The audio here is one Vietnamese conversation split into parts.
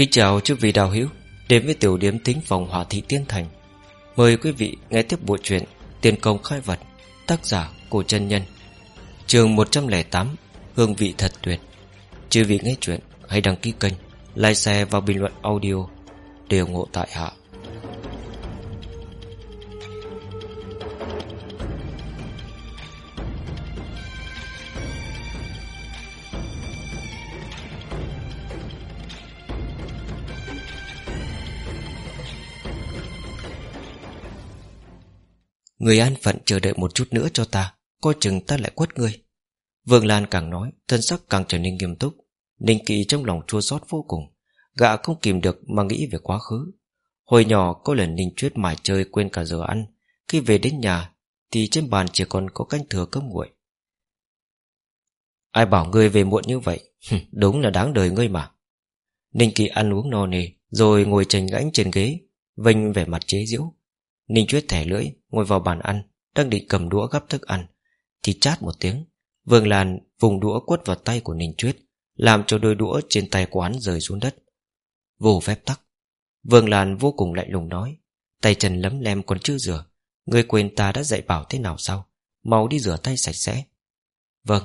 Kính chào chư vị đào hữu. Đến với tiểu điểm tính phòng hỏa thị tiên thành. Mời quý vị nghe tiếp bộ truyện Tiền công khai vật, Tác giả Cổ chân Nhân Trường 108 Hương vị thật tuyệt. Chư vị nghe chuyện, hãy đăng ký kênh, Like share và bình luận audio. Để ủng hộ tại hạ. Người an phận chờ đợi một chút nữa cho ta, Coi chừng ta lại quất ngươi. Vương Lan càng nói, Thân sắc càng trở nên nghiêm túc. Ninh Kỵ trong lòng chua xót vô cùng. Gã không kìm được mà nghĩ về quá khứ. Hồi nhỏ, có lần Ninh Chuyết mải chơi quên cả giờ ăn. Khi về đến nhà, Thì trên bàn chỉ còn có canh thừa cơm nguội. Ai bảo ngươi về muộn như vậy? Đúng là đáng đời ngươi mà. Ninh Kỵ ăn uống no nề Rồi ngồi trành gãnh trên ghế Vinh vẻ mặt chế giễu. Ninh Chuyết thẻ lưỡi, Ngồi vào bàn ăn, Đang định cầm đũa gắp thức ăn, Thì chát một tiếng, Vương Lan vùng đũa quất vào tay của Ninh Chuyết, Làm cho đôi đũa trên tay quán rơi xuống đất. Vô phép tắc, Vương Lan vô cùng lạnh lùng nói, Tay chân lấm lem còn chưa rửa Ngươi quên ta đã dạy bảo thế nào sao, Mau đi rửa tay sạch sẽ. Vâng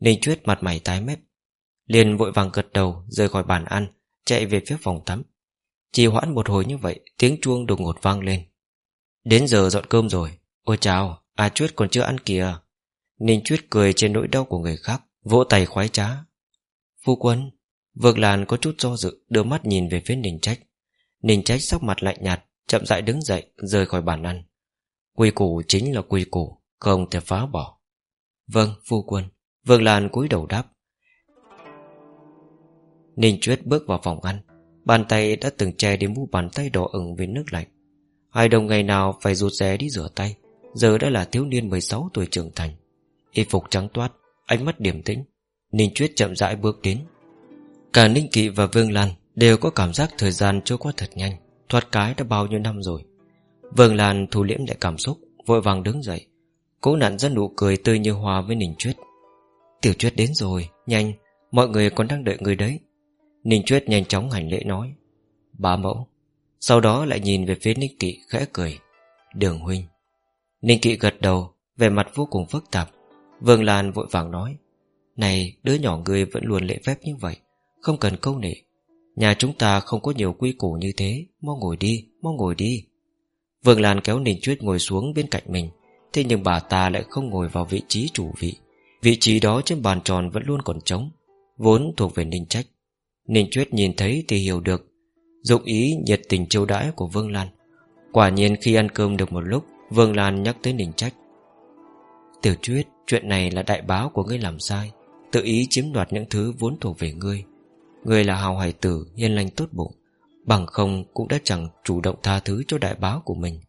Ninh Chuyết mặt mày tái mét, liền vội vàng gật đầu, rời khỏi bàn ăn, Chạy về phía phòng tắm. Chỉ hoãn một hồi như vậy, Tiếng chuông đột ngột vang lên. Đến giờ dọn cơm rồi. Ôi chào, A Chuyết còn chưa ăn kìa. Ninh Chuyết cười trên nỗi đau của người khác Vỗ tay khoái trá. Phu quân Vượng làn có chút do dự Đưa mắt nhìn về phía Ninh Trách. Ninh Trách sắc mặt lạnh nhạt Chậm rãi đứng dậy rời khỏi bàn ăn. Quy củ chính là quy củ Không thể phá bỏ. Vâng phu quân. Vương làn cúi đầu đáp. Ninh Chuyết bước vào phòng ăn. Bàn tay đã từng che đến mu bàn tay đỏ ửng với nước lạnh. Hai đồng ngày nào phải rụt rè đi rửa tay. Giờ đã là thiếu niên 16 tuổi trưởng thành. Y phục trắng toát, Ánh mắt điềm tĩnh. Ninh Chuyết chậm rãi bước đến. Cả Ninh Kỵ và Vương Lan Đều có cảm giác thời gian trôi qua thật nhanh, Thoát cái đã bao nhiêu năm rồi. Vương Lan thu liễm lại cảm xúc, Vội vàng đứng dậy. Cố nặn ra nụ cười tươi như hòa với Ninh Chuyết. Tiểu Chuyết đến rồi, Nhanh, Mọi người còn đang đợi người đấy. Ninh Chuyết nhanh chóng hành lễ nói. Bà mẫu sau đó lại nhìn về phía Ninh Kỵ khẽ cười. Đường huynh. Ninh Kỵ gật đầu Về mặt vô cùng phức tạp. Vương Lan vội vàng nói Này đứa nhỏ người vẫn luôn lễ phép như vậy Không cần câu nệ. Nhà chúng ta không có nhiều quy củ như thế Mau ngồi đi, mau ngồi đi. Vương Lan kéo Ninh Chuyết ngồi xuống bên cạnh mình. Thế nhưng bà ta lại không ngồi vào vị trí chủ vị. Vị trí đó trên bàn tròn vẫn luôn còn trống Vốn thuộc về Ninh Trách. Ninh Chuyết nhìn thấy thì hiểu được Dụng ý nhiệt tình châu đãi của Vương Lan. Quả nhiên khi ăn cơm được một lúc, Vương Lan nhắc tới Ninh Trách. Tiểu Chuyết Chuyện này là đại báo của ngươi làm sai, Tự ý chiếm đoạt những thứ vốn thuộc về ngươi. Ngươi là hào hải tử, Hiền lành tốt bụng, Bằng không cũng đã chẳng chủ động tha thứ cho đại báo của mình.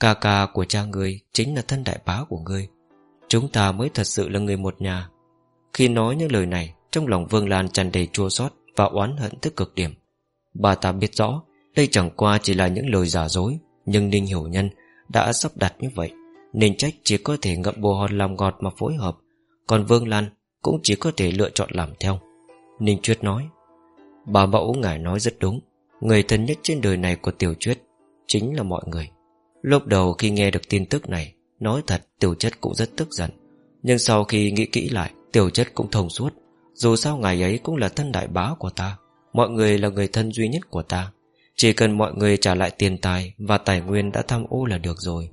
Ca ca của cha ngươi Chính là thân đại báo của ngươi. Chúng ta mới thật sự là người một nhà. Khi nói những lời này, Trong lòng Vương Lan tràn đầy chua xót Và oán hận tới cực điểm. Bà ta biết rõ, Đây chẳng qua chỉ là những lời giả dối, Nhưng Ninh Hiểu Nhân đã sắp đặt như vậy, Nên trách chỉ có thể ngậm bồ hòn làm ngọt mà phối hợp, Còn Vương Lan cũng chỉ có thể lựa chọn làm theo. Ninh Chuyết nói, Bà mẫu ngài nói rất đúng, Người thân nhất trên đời này của Tiểu Chuyết Chính là mọi người. Lúc đầu khi nghe được tin tức này, Nói thật Tiểu Chất cũng rất tức giận, Nhưng sau khi nghĩ kỹ lại, Tiểu Chất cũng thông suốt, Dù sao ngài ấy cũng là thân đại bá của ta. Mọi người là người thân duy nhất của ta. Chỉ cần mọi người trả lại tiền tài Và tài nguyên đã tham ô là được rồi.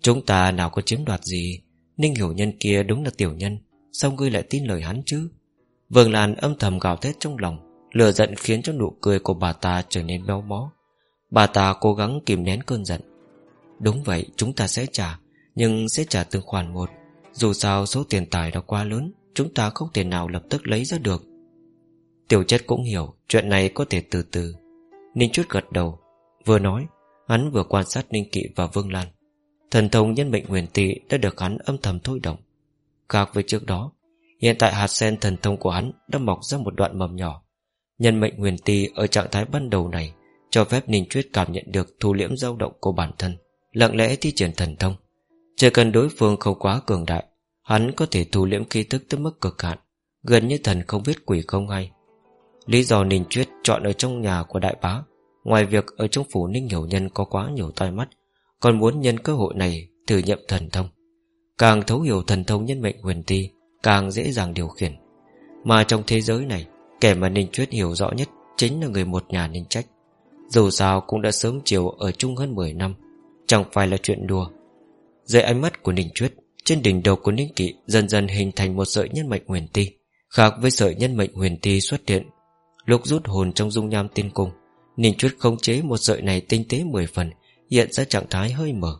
Chúng ta nào có chiếm đoạt gì? Ninh hiểu nhân kia đúng là tiểu nhân. Sao ngươi lại tin lời hắn chứ? Vương Lan âm thầm gào thét trong lòng. Lửa giận khiến cho nụ cười của bà ta trở nên béo mó. Bà ta cố gắng kìm nén cơn giận. Đúng vậy, chúng ta sẽ trả, Nhưng sẽ trả từng khoản một. Dù sao số tiền tài đó quá lớn, Chúng ta không thể nào lập tức lấy ra được. Tiểu chất cũng hiểu Chuyện này có thể từ từ. Ninh chút gật đầu, Vừa nói, Hắn vừa quan sát Ninh Kỵ và Vương Lan. Thần thông nhân mệnh huyền tị đã được hắn âm thầm thôi động. Khác với trước đó, Hiện tại hạt sen thần thông của hắn Đã mọc ra một đoạn mầm nhỏ. Nhân mệnh huyền tị ở trạng thái ban đầu này Cho phép Ninh Chuyết cảm nhận được Thu liễm dao động của bản thân, Lặng lẽ thi triển thần thông. Chỉ cần đối phương không quá cường đại, Hắn có thể thu liễm khí tức tới mức cực hạn, Gần như thần không biết quỷ không hay. Lý do Ninh Chuyết chọn ở trong nhà của đại bá, Ngoài việc ở trong phủ Ninh Hiểu Nhân có quá nhiều tai mắt, Còn muốn nhân cơ hội này thử nghiệm thần thông. Càng thấu hiểu thần thông nhân mệnh huyền ti, Càng dễ dàng điều khiển. Mà trong thế giới này, Kẻ mà Ninh Chuyết hiểu rõ nhất Chính là người một nhà Ninh Trách. Dù sao cũng đã sớm chiều ở chung hơn 10 năm, Chẳng phải là chuyện đùa. Dưới ánh mắt của Ninh Chuyết Trên đỉnh đầu của Ninh Kỵ Dần dần hình thành một sợi nhân mệnh huyền ti, Khác với sợi nhân mệnh huyền ti xuất hiện Lúc rút hồn trong dung nham tiên cung, Ninh Chuyết khống chế một sợi này tinh tế 10 phần, Hiện ra trạng thái hơi mở.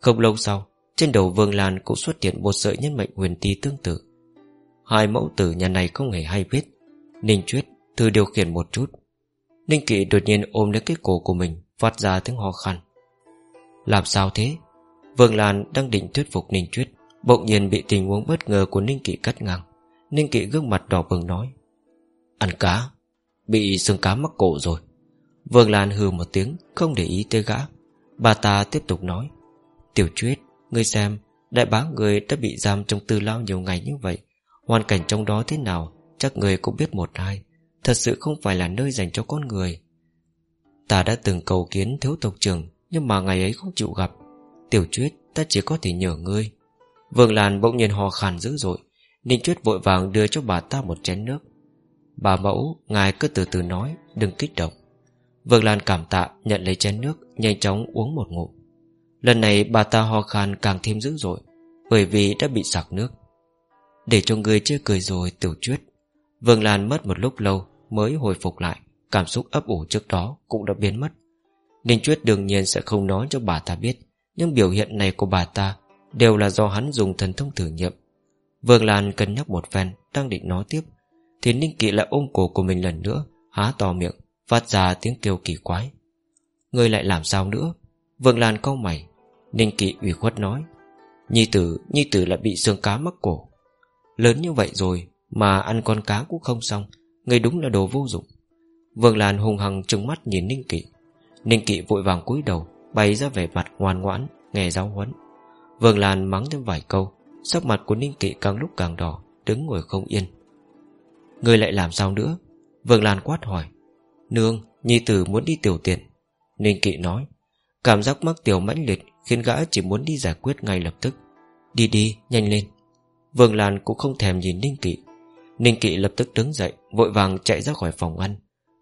Không lâu sau, Trên đầu Vương Lan cũng xuất hiện một sợi nhân mệnh huyền ti tương tự. Hai mẫu tử nhà này không hề hay biết. Ninh Chuyết thử điều khiển một chút. Ninh Kỵ đột nhiên ôm lấy cái cổ của mình, Phát ra tiếng ho khăn Làm sao thế? Vương Lan đang định thuyết phục Ninh Chuyết Bỗng nhiên bị tình huống bất ngờ của Ninh Kỵ cắt ngang. Ninh Kỵ gương mặt đỏ bừng nói. Ăn cá. Bị xương cá mắc cổ rồi. Vương Lan hừ một tiếng Không để ý tới gã. Bà ta tiếp tục nói Tiểu truyết, ngươi xem Đại bá người đã bị giam trong tư lao nhiều ngày như vậy. Hoàn cảnh trong đó thế nào Chắc người cũng biết một hai. Thật sự không phải là nơi dành cho con người. Ta đã từng cầu kiến thiếu tộc trưởng Nhưng mà ngày ấy không chịu gặp. Tiểu truyết ta chỉ có thể nhờ ngươi. Vương Lan bỗng nhiên hò khàn dữ dội. Ninh Chuyết vội vàng đưa cho bà ta một chén nước. Bà mẫu, Ngài cứ từ từ nói, Đừng kích động. Vương Lan cảm tạ, nhận lấy chén nước, Nhanh chóng uống một ngụm. Lần này bà ta ho khan càng thêm dữ dội, Bởi vì đã bị sặc nước. Để cho người chưa cười rồi, tiểu chuyết Vương Lan mất một lúc lâu Mới hồi phục lại, Cảm xúc ấp ủ trước đó cũng đã biến mất. Ninh Chuyết đương nhiên sẽ không nói cho bà ta biết, Nhưng biểu hiện này của bà ta Đều là do hắn dùng thần thông thử nghiệm. Vương Lan cân nhắc một phen, Đang định nói tiếp thì Ninh Kỵ lại ôm cổ của mình lần nữa Há to miệng Phát ra tiếng kêu kỳ quái. Ngươi lại làm sao nữa? Vương Lan câu mày. Ninh Kỵ ủy khuất nói. Nhi tử, Nhi tử lại bị xương cá mắc cổ. Lớn như vậy rồi Mà ăn con cá cũng không xong Người đúng là đồ vô dụng. Vương Lan hùng hăng trừng mắt nhìn Ninh Kỵ. Ninh Kỵ vội vàng cúi đầu Bày ra vẻ mặt ngoan ngoãn Nghe giáo huấn. Vương Lan mắng thêm vài câu Sắc mặt của Ninh Kỵ càng lúc càng đỏ Đứng ngồi không yên. Người lại làm sao nữa? Vương Lan quát hỏi. Nương, Nhi tử muốn đi tiểu tiện. Ninh Kỵ nói. Cảm giác mắc tiểu mãnh liệt Khiến gã chỉ muốn đi giải quyết ngay lập tức. Đi đi, nhanh lên. Vương Lan cũng không thèm nhìn Ninh Kỵ. Ninh Kỵ lập tức đứng dậy Vội vàng chạy ra khỏi phòng ăn.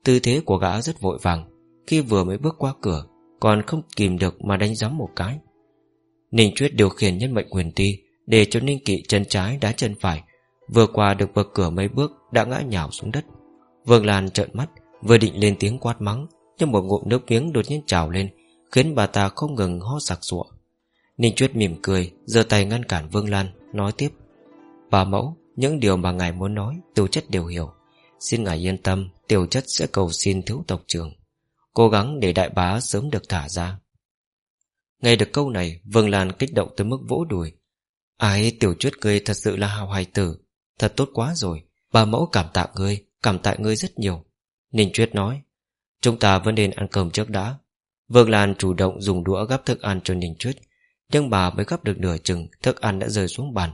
Tư thế của gã rất vội vàng. Khi vừa mới bước qua cửa Còn không kìm được mà đánh giấm một cái. Ninh Chuyết điều khiển nhân mệnh huyền ti Để cho Ninh Kỵ chân trái đá chân phải Vừa qua được bậc cửa mấy bước, Đã ngã nhào xuống đất. Vương Lan trợn mắt, Vừa định lên tiếng quát mắng, Nhưng một ngụm nước miếng đột nhiên trào lên, Khiến bà ta không ngừng ho sặc sụa. Ninh Chuyết mỉm cười, giơ tay ngăn cản Vương Lan, Nói tiếp, Bà mẫu, những điều mà ngài muốn nói, Tiểu chất đều hiểu. Xin ngài yên tâm, Tiểu chất sẽ cầu xin thiếu tộc trường Cố gắng để đại bá sớm được thả ra. Nghe được câu này, Vương Lan kích động tới mức vỗ đùi. Ai tiểu chuyết ngươi thật sự là hào hài tử Thật tốt quá rồi, Bà mẫu cảm tạ ngươi, Cảm tạ ngươi rất nhiều. Ninh Chuyết nói, Chúng ta vẫn nên ăn cơm trước đã. Vương Lan chủ động dùng đũa gắp thức ăn cho Ninh Chuyết, Nhưng bà mới gắp được nửa chừng, Thức ăn đã rơi xuống bàn.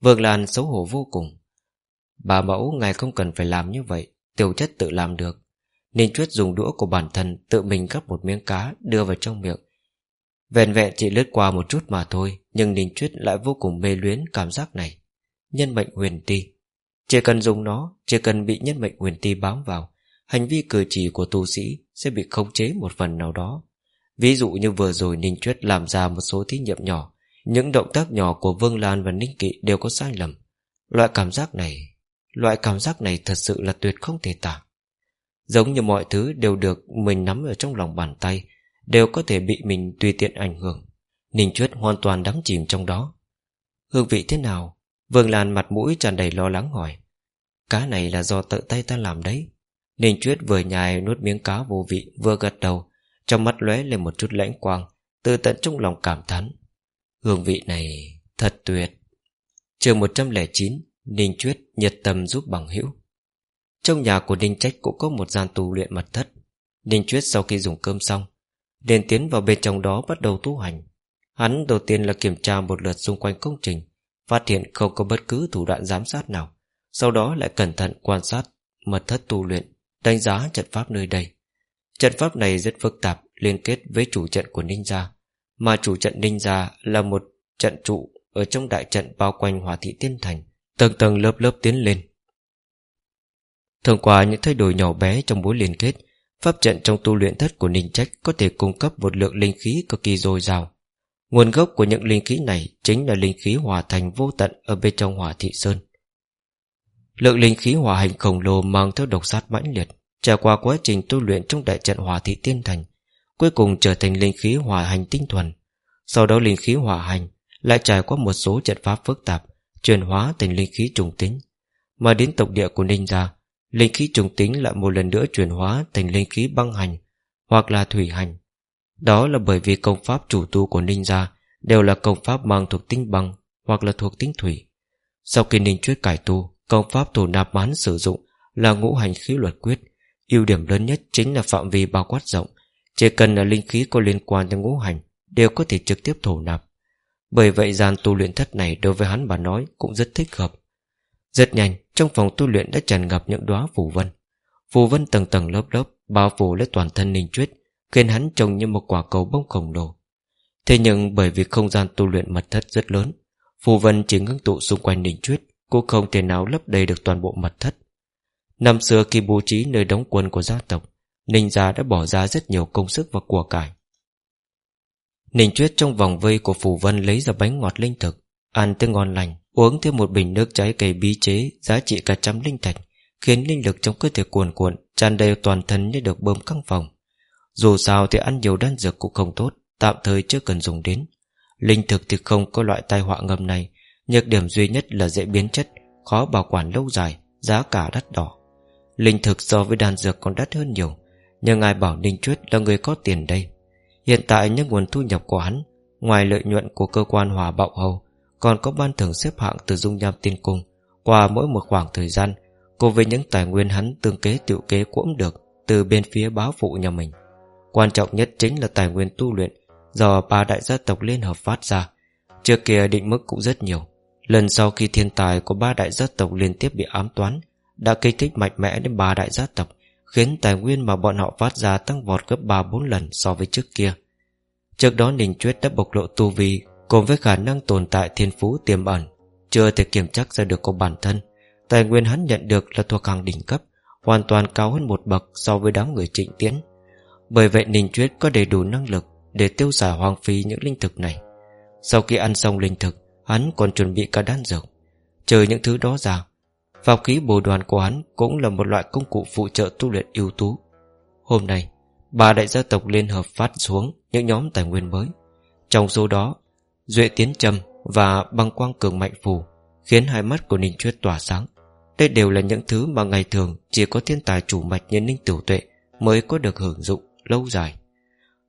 Vương Lan xấu hổ vô cùng. Bà mẫu, ngài không cần phải làm như vậy, Tiểu chất tự làm được. Ninh Chuyết dùng đũa của bản thân Tự mình gắp một miếng cá, đưa vào trong miệng. Vẹn vẹn chỉ lướt qua một chút mà thôi, Nhưng Ninh Chuyết lại vô cùng mê luyến cảm giác này. Nhân mệnh huyền ti. Chỉ cần dùng nó, Chỉ cần bị nhân mệnh huyền ti bám vào, Hành vi cử chỉ của tu sĩ Sẽ bị khống chế một phần nào đó. Ví dụ như vừa rồi Ninh Chuyết làm ra một số thí nghiệm nhỏ, Những động tác nhỏ của Vương Lan và Ninh Kỵ đều có sai lầm. Loại cảm giác này, Loại cảm giác này thật sự là tuyệt không thể tả. Giống như mọi thứ đều được mình nắm ở trong lòng bàn tay, Đều có thể bị mình tùy tiện ảnh hưởng. Ninh Chuyết hoàn toàn đắm chìm trong đó. Hương vị thế nào? Vương Lan mặt mũi tràn đầy lo lắng hỏi, Cá này là do tự tay ta làm đấy. Ninh Chuyết vừa nhai nuốt miếng cá vô vị, Vừa gật đầu, Trong mắt lóe lên một chút lãnh quang, Từ tận trong lòng cảm thán, Hương vị này thật tuyệt. Trường 109 Ninh Chuyết nhiệt tâm giúp bằng hữu. Trong nhà của Ninh Trách cũng có một gian tu luyện mật thất. Ninh Chuyết sau khi dùng cơm xong, liền tiến vào bên trong đó bắt đầu tu hành. Hắn đầu tiên là kiểm tra một lượt xung quanh công trình Phát hiện không có bất cứ thủ đoạn giám sát nào. Sau đó lại cẩn thận quan sát Mật thất tu luyện, Đánh giá trận pháp nơi đây. Trận pháp này rất phức tạp, Liên kết với chủ trận của ninja, Mà chủ trận ninja là một trận trụ Ở trong đại trận bao quanh hỏa thị tiên thành, Tầng tầng lớp lớp tiến lên. Thường qua những thay đổi nhỏ bé trong mối liên kết, Pháp trận trong tu luyện thất của Ninh Trách Có thể cung cấp một lượng linh khí cực kỳ dồi dào. Nguồn gốc của những linh khí này Chính là linh khí hòa thành vô tận Ở bên trong hỏa thị sơn. Lượng linh khí hòa hành khổng lồ Mang theo độc sát mãnh liệt, Trải qua quá trình tu luyện trong đại trận hỏa thị tiên thành, Cuối cùng trở thành linh khí hòa hành tinh thuần. Sau đó linh khí hòa hành Lại trải qua một số trận pháp phức tạp, Chuyển hóa thành linh khí trùng tính. Mà đến tộc địa của Ninh gia Linh khí trùng tính lại một lần nữa chuyển hóa Thành linh khí băng hành Hoặc là thủy hành. Đó là bởi vì công pháp chủ tu của Ninh gia Đều là công pháp mang thuộc tính băng Hoặc là thuộc tính thủy. Sau khi Ninh Chuyết cải tu, Công pháp thủ nạp bán sử dụng Là ngũ hành khí luật quyết. Ưu điểm lớn nhất chính là phạm vi bao quát rộng. Chỉ cần là linh khí có liên quan đến ngũ hành Đều có thể trực tiếp thổ nạp. Bởi vậy gian tu luyện thất này Đối với hắn bà nói cũng rất thích hợp. Rất nhanh, Trong phòng tu luyện đã tràn ngập những đóa phù vân. Phù vân tầng tầng lớp lớp Bao phủ lấy toàn thân ninh chuyết Khiến hắn trông như một quả cầu bông khổng lồ. Thế nhưng bởi vì không gian tu luyện mật thất rất lớn, Phù vân chỉ ngưng tụ xung quanh ninh chuyết Cũng không thể nào lấp đầy được toàn bộ mật thất. Năm xưa khi bố trí nơi đóng quân của gia tộc, Ninh gia đã bỏ ra rất nhiều công sức và của cải. Ninh Chuyết trong vòng vây của phù Vân lấy ra bánh ngọt linh thực, Ăn tới ngon lành, Uống thêm một bình nước trái cây bí chế, Giá trị cả trăm linh thạch, Khiến linh lực trong cơ thể cuồn cuộn, tràn đầy toàn thân như được bơm căng phòng. Dù sao thì ăn nhiều đan dược cũng không tốt, Tạm thời chưa cần dùng đến. Linh thực thì không có loại tai họa ngầm này, Nhược điểm duy nhất là dễ biến chất, Khó bảo quản lâu dài, Giá cả đắt đỏ. Linh thực so với đan dược còn đắt hơn nhiều, Nhưng ai bảo Ninh Chuyết là người có tiền đây? Hiện tại những nguồn thu nhập của hắn, Ngoài lợi nhuận của cơ quan hòa bạo hầu, Còn có ban thưởng xếp hạng từ dung nham tiên cung, Qua mỗi một khoảng thời gian, Cùng với những tài nguyên hắn tương kế tiểu kế cũng được Từ bên phía báo phụ nhà mình. Quan trọng nhất chính là tài nguyên tu luyện Do ba đại gia tộc liên hợp phát ra Trước kia định mức cũng rất nhiều Lần sau khi thiên tài của ba đại gia tộc liên tiếp bị ám toán đã kích thích mạnh mẽ đến ba đại gia tộc, khiến tài nguyên mà bọn họ phát ra tăng vọt gấp 3-4 lần so với trước kia. Trước đó Ninh Chuyết đã bộc lộ tu vi cùng với khả năng tồn tại thiên phú tiềm ẩn, chưa thể kiểm chắc ra được của bản thân. Tài nguyên hắn nhận được là thuộc hàng đỉnh cấp, hoàn toàn cao hơn một bậc so với đám người trịnh tiến. Bởi vậy Ninh Chuyết có đầy đủ năng lực để tiêu xài hoang phí những linh thực này. Sau khi ăn xong linh thực, hắn còn chuẩn bị cả đan dược. Chờ những thứ đó ra, Pháp khí bồ đoàn của hắn cũng là một loại công cụ phụ trợ tu luyện ưu tú. Hôm nay, ba đại gia tộc liên hợp phát xuống những nhóm tài nguyên mới. Trong số đó, Duệ Tiến Trầm và băng quang cường mạnh phù khiến hai mắt của Ninh Chuyết tỏa sáng. Đây đều là những thứ mà ngày thường chỉ có thiên tài chủ mạch như Ninh Tiểu Tuệ mới có được hưởng dụng lâu dài.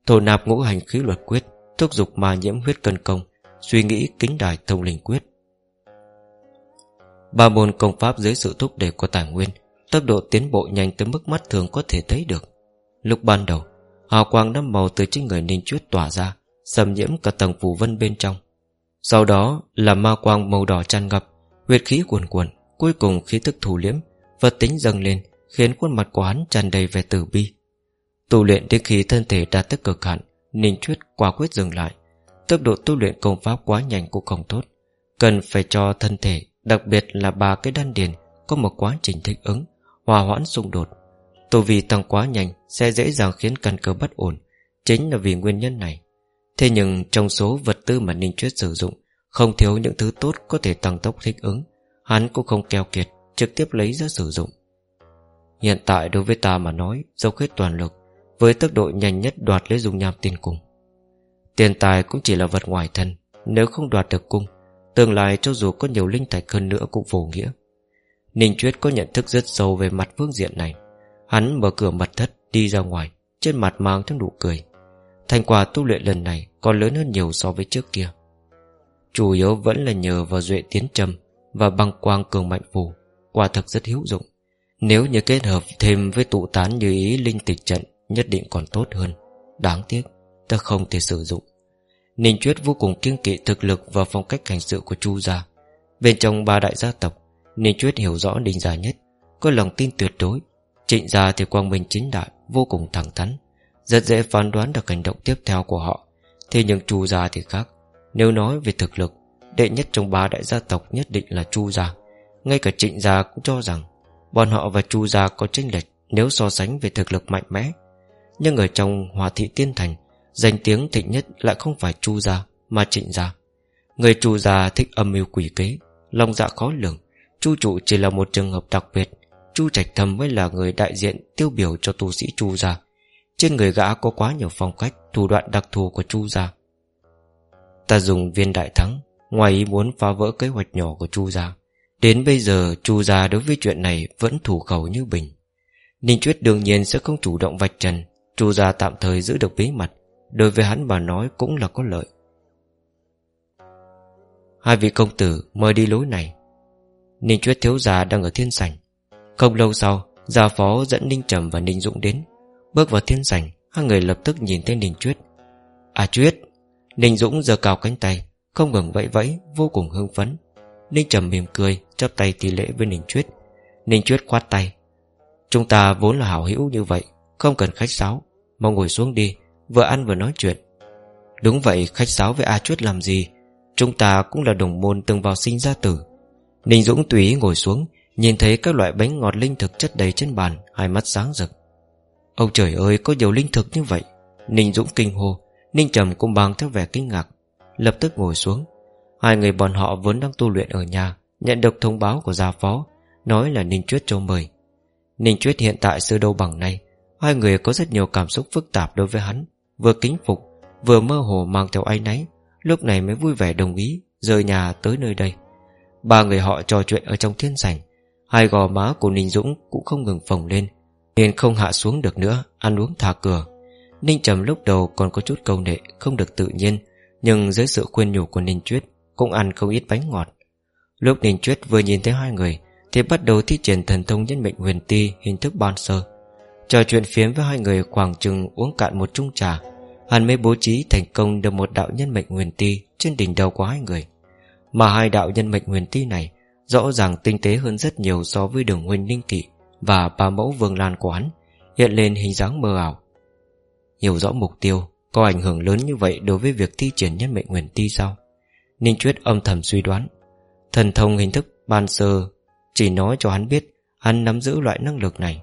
Thổ nạp ngũ hành khí luật quyết, thúc dục mà nhiễm huyết cân công, suy nghĩ kính đài thông linh quyết. Ba môn công pháp dưới sự thúc đẩy của tài nguyên Tốc độ tiến bộ nhanh tới mức mắt thường có thể thấy được Lúc ban đầu Hào quang năm màu từ trên người Ninh Chuyết tỏa ra Xâm nhiễm cả tầng phù vân bên trong Sau đó là ma quang màu đỏ tràn ngập Huyệt khí cuồn cuộn Cuối cùng khí thức thủ liễm Vật tính dâng lên Khiến khuôn mặt của hắn tràn đầy vẻ tử bi Tu luyện đến khi thân thể đạt tới cực hạn Ninh Chuyết quả quyết dừng lại. Tốc độ tu luyện công pháp quá nhanh cũng không tốt. Cần phải cho thân thể, Đặc biệt là ba cái đan điền, Có một quá trình thích ứng, Hòa hoãn xung đột. Tổ vì tăng quá nhanh Sẽ dễ dàng khiến căn cơ bất ổn, Chính là vì nguyên nhân này. Thế nhưng trong số vật tư mà Ninh Chuyết sử dụng, Không thiếu những thứ tốt có thể tăng tốc thích ứng. Hắn cũng không keo kiệt, Trực tiếp lấy ra sử dụng. Hiện tại đối với ta mà nói, Dốc hết toàn lực với tốc độ nhanh nhất đoạt lấy dung nham tiên cung. Tiền tài cũng chỉ là vật ngoài thân, Nếu không đoạt được cung, Tương lai cho dù có nhiều linh thạch hơn nữa cũng vô nghĩa. Ninh Chuyết có nhận thức rất sâu về mặt phương diện này. Hắn mở cửa mật thất, đi ra ngoài, Trên mặt mang theo nụ cười. Thành quả tu luyện lần này còn lớn hơn nhiều so với trước kia. Chủ yếu vẫn là nhờ vào duệ tiến trầm Và băng quang cường mạnh phù, Quả thực rất hữu dụng. Nếu như kết hợp thêm với tụ tán như ý linh tịch trận Nhất định còn tốt hơn. Đáng tiếc ta không thể sử dụng. Ninh Chuyết vô cùng kiêng kỵ thực lực và phong cách hành sự của Chu gia. Bên trong ba đại gia tộc, Ninh Chuyết hiểu rõ Ninh gia nhất, có lòng tin tuyệt đối. Trịnh gia thì quang minh chính đại Vô cùng thẳng thắn Rất dễ phán đoán được hành động tiếp theo của họ. Thế nhưng chu gia thì khác. Nếu nói về thực lực Đệ nhất trong ba đại gia tộc nhất định là chu gia. Ngay cả trịnh gia cũng cho rằng Bọn họ và chu gia có chênh lệch Nếu so sánh về thực lực mạnh mẽ. Nhưng ở trong hòa thị tiên thành Danh tiếng thịnh nhất lại không phải chu gia Mà trịnh gia Người chu gia thích âm mưu quỷ kế Lòng dạ khó lường Chu trụ chỉ là một trường hợp đặc biệt Chu Trạch thầm mới là người đại diện tiêu biểu cho tu sĩ Chu gia. Trên người gã có quá nhiều phong cách, thủ đoạn đặc thù của Chu gia. Ta dùng viên đại thắng, ngoài ý muốn phá vỡ kế hoạch nhỏ của Chu gia. Đến bây giờ, Chu gia đối với chuyện này vẫn thủ khẩu như bình. Ninh Chuyết đương nhiên sẽ không chủ động vạch trần, Chu gia tạm thời giữ được bí mật, đối với hắn mà nói cũng là có lợi. Hai vị công tử mời đi lối này. Ninh Chuyết thiếu gia đang ở thiên sảnh. Không lâu sau Gia phó dẫn Ninh Trầm và Ninh Dũng đến. Bước vào thiên sảnh Hai người lập tức nhìn thấy Ninh Chuyết. À Chuyết! Ninh Dũng giờ cào cánh tay Không ngừng vẫy vẫy Vô cùng hưng phấn. Ninh Trầm mỉm cười chắp tay thi lễ với Ninh Chuyết. Ninh Chuyết khoát tay. Chúng ta vốn là hảo hữu như vậy Không cần khách sáo. Mau ngồi xuống đi, Vừa ăn vừa nói chuyện. Đúng vậy, khách sáo với A Chuyết làm gì? Chúng ta cũng là đồng môn từng vào sinh ra tử. Ninh Dũng tùy ý ngồi xuống, Nhìn thấy các loại bánh ngọt linh thực chất đầy trên bàn, Hai mắt sáng rực. Ông trời ơi, có nhiều linh thực như vậy. Ninh Dũng kinh hô, Ninh Trầm cũng bằng theo vẻ kinh ngạc, Lập tức ngồi xuống. Hai người bọn họ vốn đang tu luyện ở nhà, Nhận được thông báo của gia phó, Nói là Ninh Chuyết cho mời. Ninh Chuyết hiện tại sư đâu bằng này Hai người có rất nhiều cảm xúc phức tạp đối với hắn Vừa kính phục Vừa mơ hồ mang theo áy náy, Lúc này mới vui vẻ đồng ý Rời nhà tới nơi đây. Ba người họ trò chuyện ở trong thiên sảnh Hai gò má của Ninh Dũng cũng không ngừng phồng lên Nên không hạ xuống được nữa Ăn uống thả cửa. Ninh Trầm lúc đầu còn có chút câu nệ Không được tự nhiên Nhưng dưới sự khuyên nhủ của Ninh Chuyết Cũng ăn không ít bánh ngọt. Lúc Ninh Chuyết vừa nhìn thấy hai người Thì bắt đầu thi triển thần thông nhân mệnh huyền ti Hình thức ban sơ. Trò chuyện phiếm với hai người khoảng chừng uống cạn một chung trà Hắn mới bố trí thành công được một đạo nhân mệnh huyền ti Trên đỉnh đầu của hai người. Mà hai đạo nhân mệnh huyền ti này Rõ ràng tinh tế hơn rất nhiều so với đường huynh ninh kỵ Và ba mẫu vương lan của hắn, Hiện lên hình dáng mơ ảo. Hiểu rõ mục tiêu, Có ảnh hưởng lớn như vậy đối với việc thi triển nhân mệnh huyền ti sao? Ninh Chuyết âm thầm suy đoán. Thần thông hình thức ban sơ Chỉ nói cho hắn biết, Hắn nắm giữ loại năng lực này.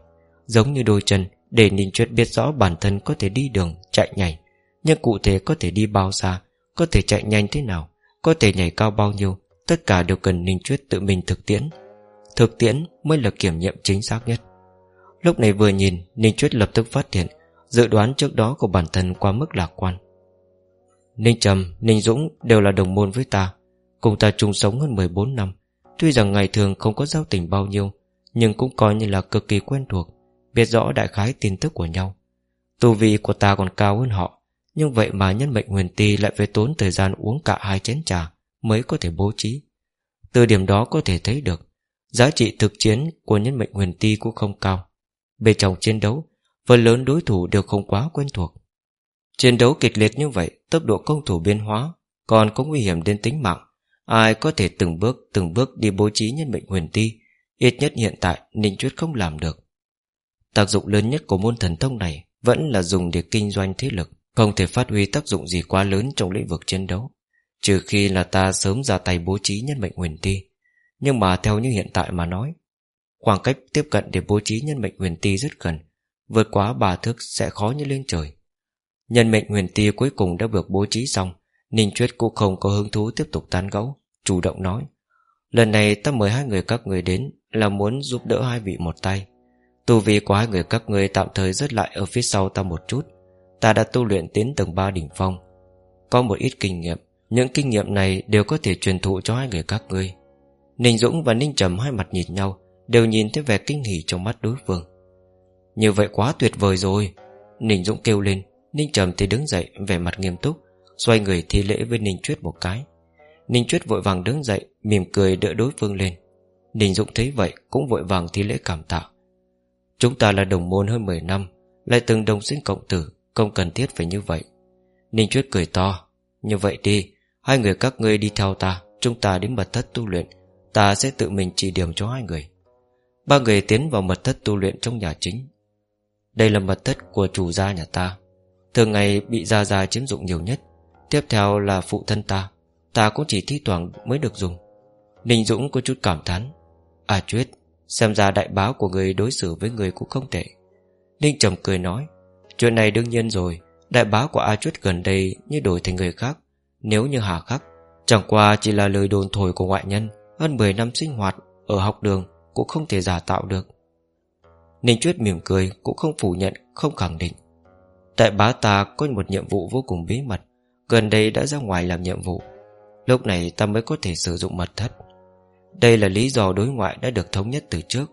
Giống như đôi chân Để Ninh Chuyết biết rõ bản thân có thể đi đường, chạy nhảy. Nhưng cụ thể có thể đi bao xa Có thể chạy nhanh thế nào Có thể nhảy cao bao nhiêu Tất cả đều cần Ninh Chuyết tự mình thực tiễn. Thực tiễn mới là kiểm nghiệm chính xác nhất. Lúc này vừa nhìn Ninh Chuyết lập tức phát hiện Dự đoán trước đó của bản thân quá mức lạc quan. Ninh Trầm, Ninh Dũng đều là đồng môn với ta Cùng ta chung sống hơn 14 năm. Tuy rằng ngày thường không có giao tình bao nhiêu Nhưng cũng coi như là cực kỳ quen thuộc. Biết rõ đại khái tin tức của nhau Tu vi của ta còn cao hơn họ Nhưng vậy mà nhân mệnh huyền ti lại phải tốn thời gian uống cả hai chén trà mới có thể bố trí. Từ điểm đó có thể thấy được giá trị thực chiến của nhân mệnh huyền ti cũng không cao. Bên trong chiến đấu, phần lớn đối thủ đều không quá quen thuộc. Chiến đấu kịch liệt như vậy, tốc độ công thủ biến hóa, còn có nguy hiểm đến tính mạng. Ai có thể từng bước từng bước đi bố trí nhân mệnh huyền ti, ít nhất hiện tại Ninh Chuyết không làm được. Tác dụng lớn nhất của môn thần thông này vẫn là dùng để kinh doanh thế lực, không thể phát huy tác dụng gì quá lớn trong lĩnh vực chiến đấu. Trừ khi là ta sớm ra tay bố trí nhân mệnh huyền ti Nhưng mà theo như hiện tại mà nói Khoảng cách tiếp cận để bố trí nhân mệnh huyền ti rất gần Vượt quá bà thước sẽ khó như lên trời Nhân mệnh huyền ti cuối cùng đã được bố trí xong Ninh Chuyết cũng không có hứng thú tiếp tục tán gẫu Chủ động nói Lần này ta mời hai người các người đến Là muốn giúp đỡ hai vị một tay Tu vi của hai người các ngươi tạm thời rớt lại Ở phía sau ta một chút. Ta đã tu luyện tiến tầng 3 đỉnh phong. Có một ít kinh nghiệm, những kinh nghiệm này đều có thể truyền thụ cho hai người các ngươi. Ninh Dũng và Ninh Trầm hai mặt nhìn nhau, Đều nhìn thấy vẻ kinh hỉ trong mắt đối phương. Như vậy quá tuyệt vời rồi. Ninh Dũng kêu lên, Ninh Trầm thì đứng dậy, vẻ mặt nghiêm túc, Xoay người thi lễ với Ninh Chuyết một cái. Ninh Chuyết vội vàng đứng dậy, Mỉm cười đỡ đối phương lên. Ninh Dũng thấy vậy, cũng vội vàng thi lễ cảm tạ. Chúng ta là đồng môn hơn 10 năm, Lại từng đồng sinh cộng tử, Không cần thiết phải như vậy. Ninh Chuyết cười to, Như vậy đi, Hai người các ngươi đi theo ta, Chúng ta đến mật thất tu luyện, Ta sẽ tự mình chỉ điểm cho hai người. Ba người tiến vào mật thất tu luyện trong nhà chính. Đây là mật thất của chủ gia nhà ta, Thường ngày bị Gia Gia chiếm dụng nhiều nhất, Tiếp theo là phụ thân ta Ta cũng chỉ thi thoảng mới được dùng. Ninh Dũng có chút cảm thán À chuyết Xem ra đại báo của người đối xử với người cũng không tệ. Ninh Trầm cười nói Chuyện này đương nhiên rồi Đại báo của A Chuyết gần đây như đổi thành người khác. Nếu như Hà Khắc Chẳng qua chỉ là lời đồn thổi của ngoại nhân Hơn 10 năm sinh hoạt Ở học đường cũng không thể giả tạo được. Ninh Chuyết mỉm cười Cũng không phủ nhận, không khẳng định. Đại bá ta có một nhiệm vụ vô cùng bí mật Gần đây đã ra ngoài làm nhiệm vụ. Lúc này ta mới có thể sử dụng mật thất. Đây là lý do đối ngoại đã được thống nhất từ trước.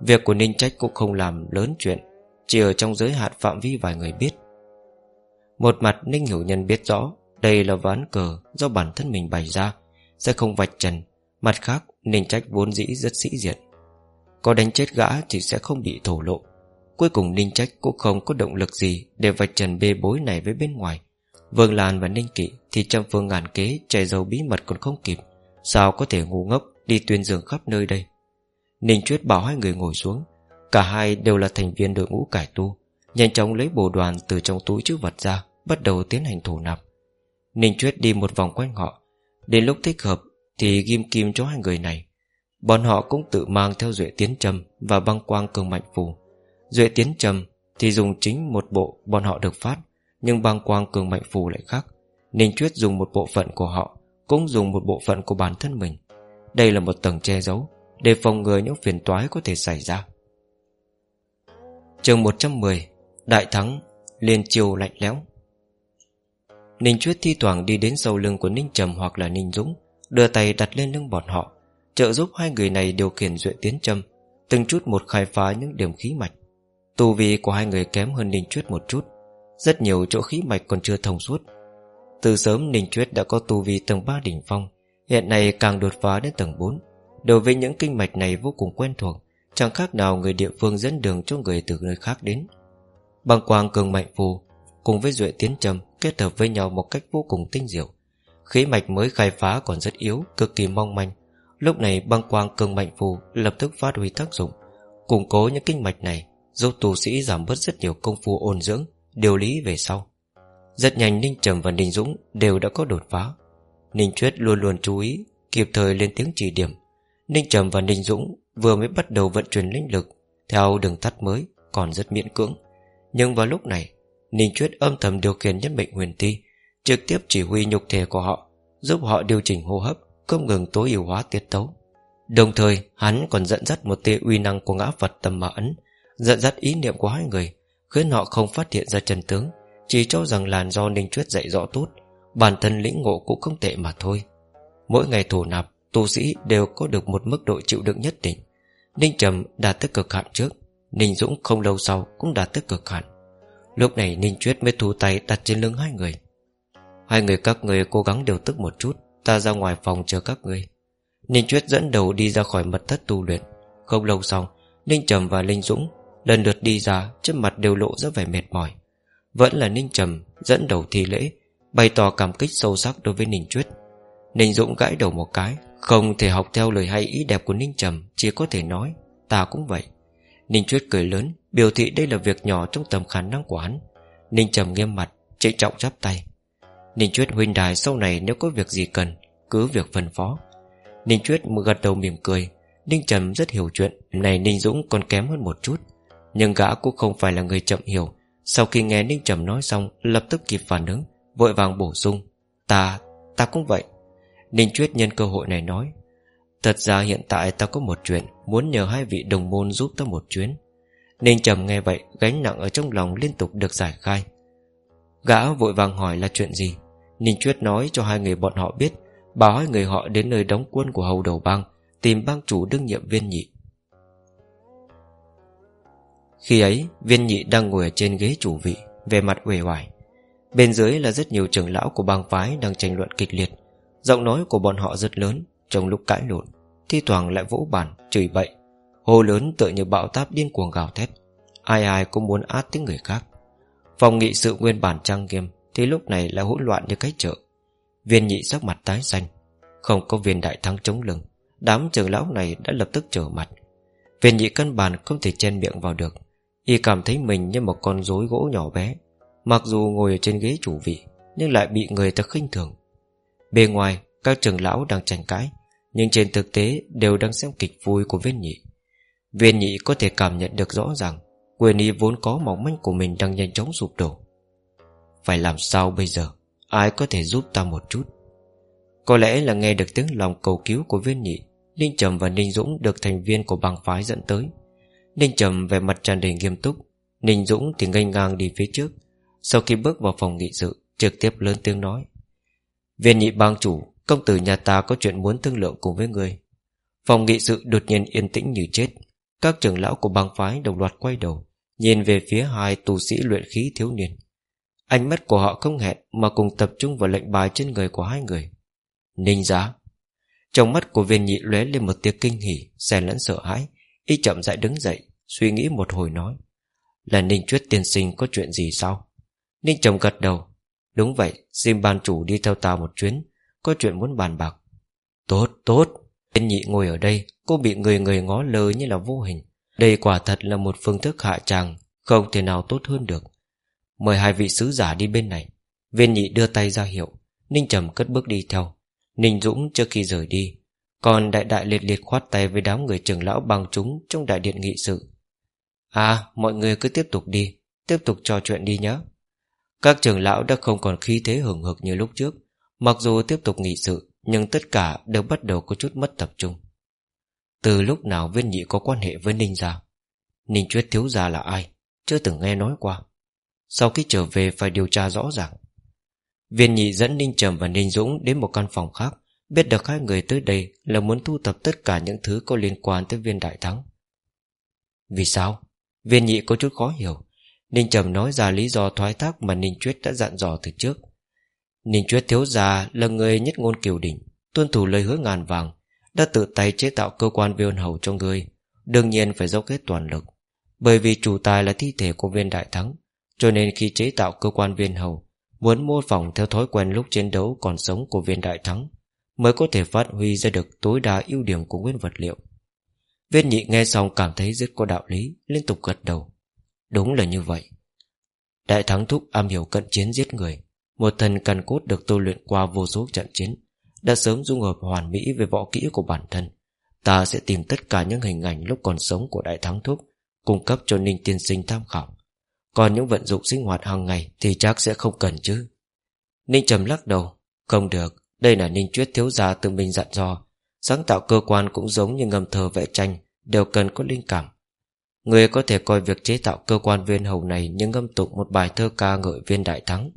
Việc của Ninh Trách cũng không làm lớn chuyện, Chỉ ở trong giới hạn phạm vi vài người biết. Một mặt, Ninh Hiểu Nhân biết rõ, Đây là ván cờ do bản thân mình bày ra, Sẽ không vạch trần. Mặt khác, Ninh Trách vốn dĩ rất sĩ diện. Có đánh chết gã thì sẽ không bị thổ lộ. Cuối cùng, Ninh Trách cũng không có động lực gì Để vạch trần bê bối này với bên ngoài. Vương Lan và Ninh Kỵ Thì trăm phương ngàn kế che giấu bí mật còn không kịp, Sao có thể ngu ngốc Đi tuyên dương khắp nơi đây. Ninh Chuyết bảo hai người ngồi xuống. Cả hai đều là thành viên đội ngũ cải tu, Nhanh chóng lấy bồ đoàn từ trong túi chữ vật ra, Bắt đầu tiến hành thủ nạp. Ninh Chuyết đi một vòng quanh họ. Đến lúc thích hợp Thì ghim kim cho hai người này. Bọn họ cũng tự mang theo duệ tiến trầm Và băng quang cường mạnh phù. Duệ tiến trầm thì dùng chính một bộ bọn họ được phát, Nhưng băng quang cường mạnh phù lại khác. Ninh Chuyết dùng một bộ phận của họ, Cũng dùng một bộ phận của bản thân mình. Đây là một tầng che giấu, Để phòng ngừa những phiền toái có thể xảy ra. Chương 110 Đại thắng, Liên chiều lạnh lẽo. Ninh Chuyết thi thoảng đi đến sau lưng của Ninh Trầm hoặc là Ninh Dũng, Đưa tay đặt lên lưng bọn họ, Trợ giúp hai người này điều khiển duệ tiến châm Từng chút một khai phá những điểm khí mạch. Tu vi của hai người kém hơn Ninh Chuyết một chút, Rất nhiều chỗ khí mạch còn chưa thông suốt. Từ sớm Ninh Chuyết đã có tu vi tầng 3 đỉnh phong Hiện nay càng đột phá đến tầng 4 Đối với những kinh mạch này vô cùng quen thuộc, Chẳng khác nào người địa phương dẫn đường cho người từ nơi khác đến. Băng quang cường mạnh phù, Cùng với duệ tiến trầm Kết hợp với nhau một cách vô cùng tinh diệu. Khí mạch mới khai phá còn rất yếu, Cực kỳ mong manh. Lúc này băng quang cường mạnh phù Lập tức phát huy tác dụng. Củng cố những kinh mạch này, Giúp tu sĩ giảm bớt rất nhiều công phu ôn dưỡng, Điều lý về sau. Rất nhanh Ninh Trầm và Ninh Dũng Đều đã có đột phá. Ninh Chuyết luôn luôn chú ý, Kịp thời lên tiếng chỉ điểm. Ninh Trầm và Ninh Dũng vừa mới bắt đầu vận chuyển linh lực, Theo đường tắt mới, Còn rất miễn cưỡng. Nhưng vào lúc này, Ninh Chuyết âm thầm điều khiển nhân mệnh huyền ti Trực tiếp chỉ huy nhục thể của họ, Giúp họ điều chỉnh hô hấp, Không ngừng tối ưu hóa tiết tấu. Đồng thời, hắn còn dẫn dắt một tia uy năng của ngã Phật tầm mà ấn, Dẫn dắt ý niệm của hai người, Khiến họ không phát hiện ra chân tướng, Chỉ cho rằng làn do Ninh Chuyết dạy rõ tốt Bản thân lĩnh ngộ cũng không tệ mà thôi. Mỗi ngày thủ nạp, Tu sĩ đều có được một mức độ chịu đựng nhất định. Ninh Trầm đạt tới cực hạn trước, Ninh Dũng không lâu sau cũng đạt tới cực hạn. Lúc này Ninh Chuyết mới thu tay đặt trên lưng hai người. Hai người các người cố gắng điều tức một chút, Ta ra ngoài phòng chờ các người. Ninh Chuyết dẫn đầu đi ra khỏi mật thất tu luyện. Không lâu sau, Ninh Trầm và Linh Dũng Lần lượt đi ra Trước mặt đều lộ ra vẻ mệt mỏi. Vẫn là Ninh Trầm dẫn đầu thi lễ Bày tỏ cảm kích sâu sắc đối với Ninh Chuyết Ninh Dũng gãi đầu một cái, Không thể học theo lời hay ý đẹp của Ninh Trầm, Chỉ có thể nói, Ta cũng vậy. Ninh Chuyết cười lớn, Biểu thị đây là việc nhỏ trong tầm khả năng của hắn. Ninh Trầm nghiêm mặt, Trịnh trọng chắp tay. Ninh Chuyết huynh đài sau này nếu có việc gì cần, Cứ việc phân phó. Ninh Chuyết gật đầu mỉm cười. Ninh Trầm rất hiểu chuyện, Này Ninh Dũng còn kém hơn một chút. Nhưng gã cũng không phải là người chậm hiểu. Sau khi nghe Ninh Trầm nói xong, Lập tức kịp phản ứng. Vội vàng bổ sung Ta, ta cũng vậy. Ninh Chuyết nhân cơ hội này nói Thật ra hiện tại ta có một chuyện Muốn nhờ hai vị đồng môn giúp ta một chuyến. Ninh Trầm nghe vậy Gánh nặng ở trong lòng liên tục được giải khai. Gã vội vàng hỏi là chuyện gì? Ninh Chuyết nói cho hai người bọn họ biết Bảo hai người họ đến nơi đóng quân của hầu đầu bang Tìm bang chủ đương nhiệm viên nhị. Khi ấy viên nhị đang ngồi ở trên ghế chủ vị Về mặt uể oải. Bên dưới là rất nhiều trưởng lão của bang phái Đang tranh luận kịch liệt. Giọng nói của bọn họ rất lớn Trong lúc cãi lộn Thi thoảng lại vỗ bản, chửi bậy. Hồ lớn tựa như bão táp điên cuồng gào thét. Ai ai cũng muốn át tiếng người khác. Phòng nghị sự nguyên bản trang nghiêm Thì lúc này là hỗn loạn như cái chợ. Viên nhị sắc mặt tái xanh. Không có viên đại thắng chống lưng Đám trưởng lão này đã lập tức trở mặt. Viên nhị căn bản không thể chen miệng vào được. Y cảm thấy mình như một con rối gỗ nhỏ bé Mặc dù ngồi ở trên ghế chủ vị, Nhưng lại bị người ta khinh thường. Bề ngoài, các trưởng lão đang tranh cãi, Nhưng trên thực tế đều đang xem kịch vui của viên nhị. Viên nhị có thể cảm nhận được rõ ràng, Quyền y vốn có mỏng manh của mình đang nhanh chóng sụp đổ. Phải làm sao bây giờ? Ai có thể giúp ta một chút? Có lẽ là nghe được tiếng lòng cầu cứu của viên nhị, Ninh Trầm và Ninh Dũng được thành viên của bang phái dẫn tới. Ninh Trầm về mặt tràn đầy nghiêm túc, Ninh Dũng thì ngây ngang đi phía trước sau khi bước vào phòng nghị sự, Trực tiếp lớn tiếng nói, Viên nhị bang chủ, Công tử nhà ta có chuyện muốn thương lượng cùng với người Phòng nghị sự đột nhiên yên tĩnh như chết. Các trưởng lão của bang phái đồng loạt quay đầu, Nhìn về phía hai tù sĩ luyện khí thiếu niên. Ánh mắt của họ không hẹn Mà cùng tập trung vào lệnh bài trên người của hai người. Ninh giá. Trong mắt của viên nhị lóe lên một tia kinh hỉ, xen lẫn sợ hãi, Y chậm rãi đứng dậy, Suy nghĩ một hồi nói, Là Ninh Chuyết tiên sinh có chuyện gì sao? Ninh chồng gật đầu. Đúng vậy, xin ban chủ đi theo ta một chuyến. Có chuyện muốn bàn bạc. Tốt tốt. Viên nhị ngồi ở đây. Cô bị người người ngó lơ như là vô hình. Đây quả thật là một phương thức hạ tràng. Không thể nào tốt hơn được. Mời hai vị sứ giả đi bên này. Viên nhị đưa tay ra hiệu. Ninh trầm cất bước đi theo. Ninh Dũng trước khi rời đi. Còn đại đại liệt liệt khoát tay với đám người trưởng lão bằng chúng Trong đại điện nghị sự. À mọi người cứ tiếp tục đi. Tiếp tục trò chuyện đi nhé các trưởng lão đã không còn khí thế hưởng hực như lúc trước. Mặc dù tiếp tục nghị sự, Nhưng tất cả đều bắt đầu có chút mất tập trung. Từ lúc nào viên nhị có quan hệ với Ninh gia? Ninh Chuyết thiếu gia là ai? Chưa từng nghe nói qua. Sau khi trở về phải điều tra rõ ràng. Viên nhị dẫn Ninh Trầm và Ninh Dũng Đến một căn phòng khác, Biết được hai người tới đây là muốn thu thập tất cả những thứ có liên quan tới viên đại thắng. Vì sao? Viên nhị có chút khó hiểu Ninh Trầm nói ra lý do thoái thác Mà Ninh Chuyết đã dặn dò từ trước. Ninh Chuyết thiếu gia là người nhất ngôn kiều đỉnh Tuân thủ lời hứa ngàn vàng, Đã tự tay chế tạo cơ quan viên hầu cho người, Đương nhiên phải dốc hết toàn lực. Bởi vì chủ tài là thi thể của viên đại thắng, Cho nên khi chế tạo cơ quan viên hầu, Muốn mô phỏng theo thói quen lúc chiến đấu còn sống của viên đại thắng, Mới có thể phát huy ra được tối đa ưu điểm của nguyên vật liệu. Viên nhị nghe xong cảm thấy rất có đạo lý, Liên tục gật đầu. Đúng là như vậy. Đại thắng thúc am hiểu cận chiến giết người Một thần căn cốt được tu luyện qua vô số trận chiến Đã sớm dung hợp hoàn mỹ với võ kỹ của bản thân. Ta sẽ tìm tất cả những hình ảnh lúc còn sống của đại thắng thúc Cung cấp cho Ninh tiên sinh tham khảo. Còn những vận dụng sinh hoạt hàng ngày Thì chắc sẽ không cần chứ. Ninh trầm lắc đầu Không được, đây là Ninh Chuyết thiếu gia tự mình dặn dò. Sáng tạo cơ quan cũng giống như ngầm thờ vẽ tranh Đều cần có linh cảm. Người có thể coi việc chế tạo cơ quan viên hầu này Như ngâm tụng một bài thơ ca ngợi viên đại thắng.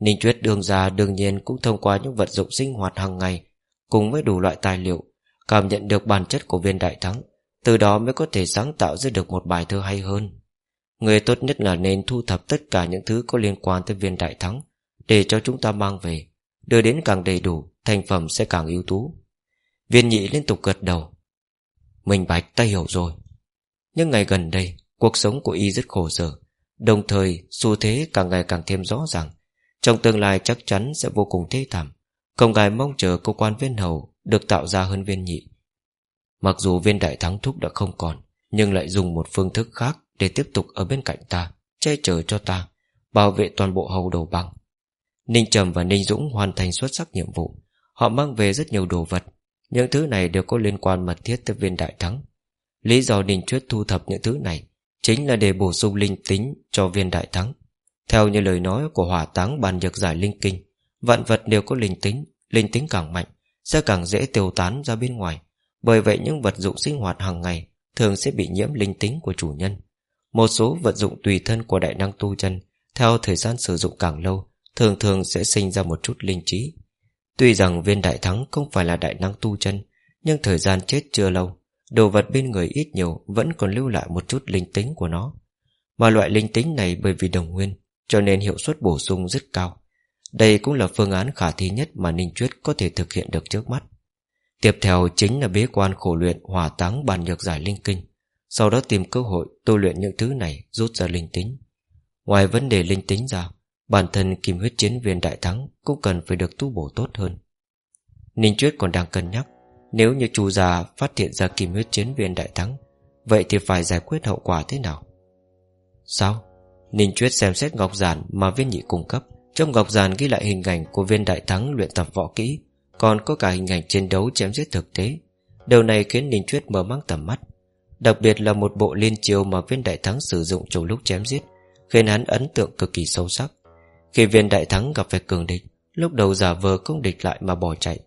Ninh Chuyết đường ra đương nhiên cũng thông qua những vật dụng sinh hoạt hàng ngày, Cùng với đủ loại tài liệu, Cảm nhận được bản chất của viên đại thắng, Từ đó mới có thể sáng tạo ra được một bài thơ hay hơn. Người tốt nhất là nên thu thập tất cả những thứ có liên quan tới viên đại thắng Để cho chúng ta mang về, Đưa đến càng đầy đủ, Thành phẩm sẽ càng ưu tú. Viên nhị liên tục gật đầu. Mình bạch, ta hiểu rồi. Nhưng ngày gần đây, Cuộc sống của y rất khổ sở. Đồng thời, xu thế càng ngày càng thêm rõ ràng. Trong tương lai chắc chắn sẽ vô cùng thê thảm. Không ai mong chờ cơ quan viên hầu Được tạo ra hơn viên nhị. Mặc dù viên đại thắng thúc đã không còn, Nhưng lại dùng một phương thức khác Để tiếp tục ở bên cạnh ta, Che chở cho ta, Bảo vệ toàn bộ hầu đầu băng Ninh Trầm và Ninh Dũng hoàn thành xuất sắc nhiệm vụ. Họ mang về rất nhiều đồ vật. Những thứ này đều có liên quan mật thiết tới viên đại thắng. Lý do Ninh Chuyết thu thập những thứ này Chính là để bổ sung linh tính cho viên đại thắng. Theo như lời nói của hỏa táng bàn nhược giải linh kinh, Vạn vật đều có linh tính Linh tính càng mạnh, Sẽ càng dễ tiêu tán ra bên ngoài. Bởi vậy những vật dụng sinh hoạt hàng ngày Thường sẽ bị nhiễm linh tính của chủ nhân. Một số vật dụng tùy thân của đại năng tu chân, Theo thời gian sử dụng càng lâu, Thường thường sẽ sinh ra một chút linh trí. Tuy rằng viên đại thắng không phải là đại năng tu chân, Nhưng thời gian chết chưa lâu Đồ vật bên người ít nhiều Vẫn còn lưu lại một chút linh tính của nó. Mà loại linh tính này bởi vì đồng nguyên, Cho nên hiệu suất bổ sung rất cao. Đây cũng là phương án khả thi nhất Mà Ninh Chuyết có thể thực hiện được trước mắt. Tiếp theo chính là bế quan khổ luyện, Hỏa táng bàn nhược giải linh kinh. Sau đó tìm cơ hội tu luyện những thứ này, Rút ra linh tính. Ngoài vấn đề linh tính ra, Bản thân kim huyết chiến viên đại thắng Cũng cần phải được tu bổ tốt hơn. Ninh Chuyết còn đang cân nhắc nếu như chu già phát hiện ra kim huyết chiến viên đại thắng, Vậy thì phải giải quyết hậu quả thế nào? Sao? Ninh Chuyết xem xét ngọc giản mà viên nhị cung cấp. Trong ngọc giản ghi lại hình ảnh Của viên đại thắng luyện tập võ kỹ, Còn có cả hình ảnh chiến đấu chém giết thực tế. Điều này khiến Ninh Chuyết mở mang tầm mắt. Đặc biệt là một bộ liên chiêu Mà viên đại thắng sử dụng trong lúc chém giết, Khiến hắn ấn tượng cực kỳ sâu sắc. Khi viên đại thắng gặp phải cường địch, Lúc đầu giả vờ không địch lại mà bỏ chạy.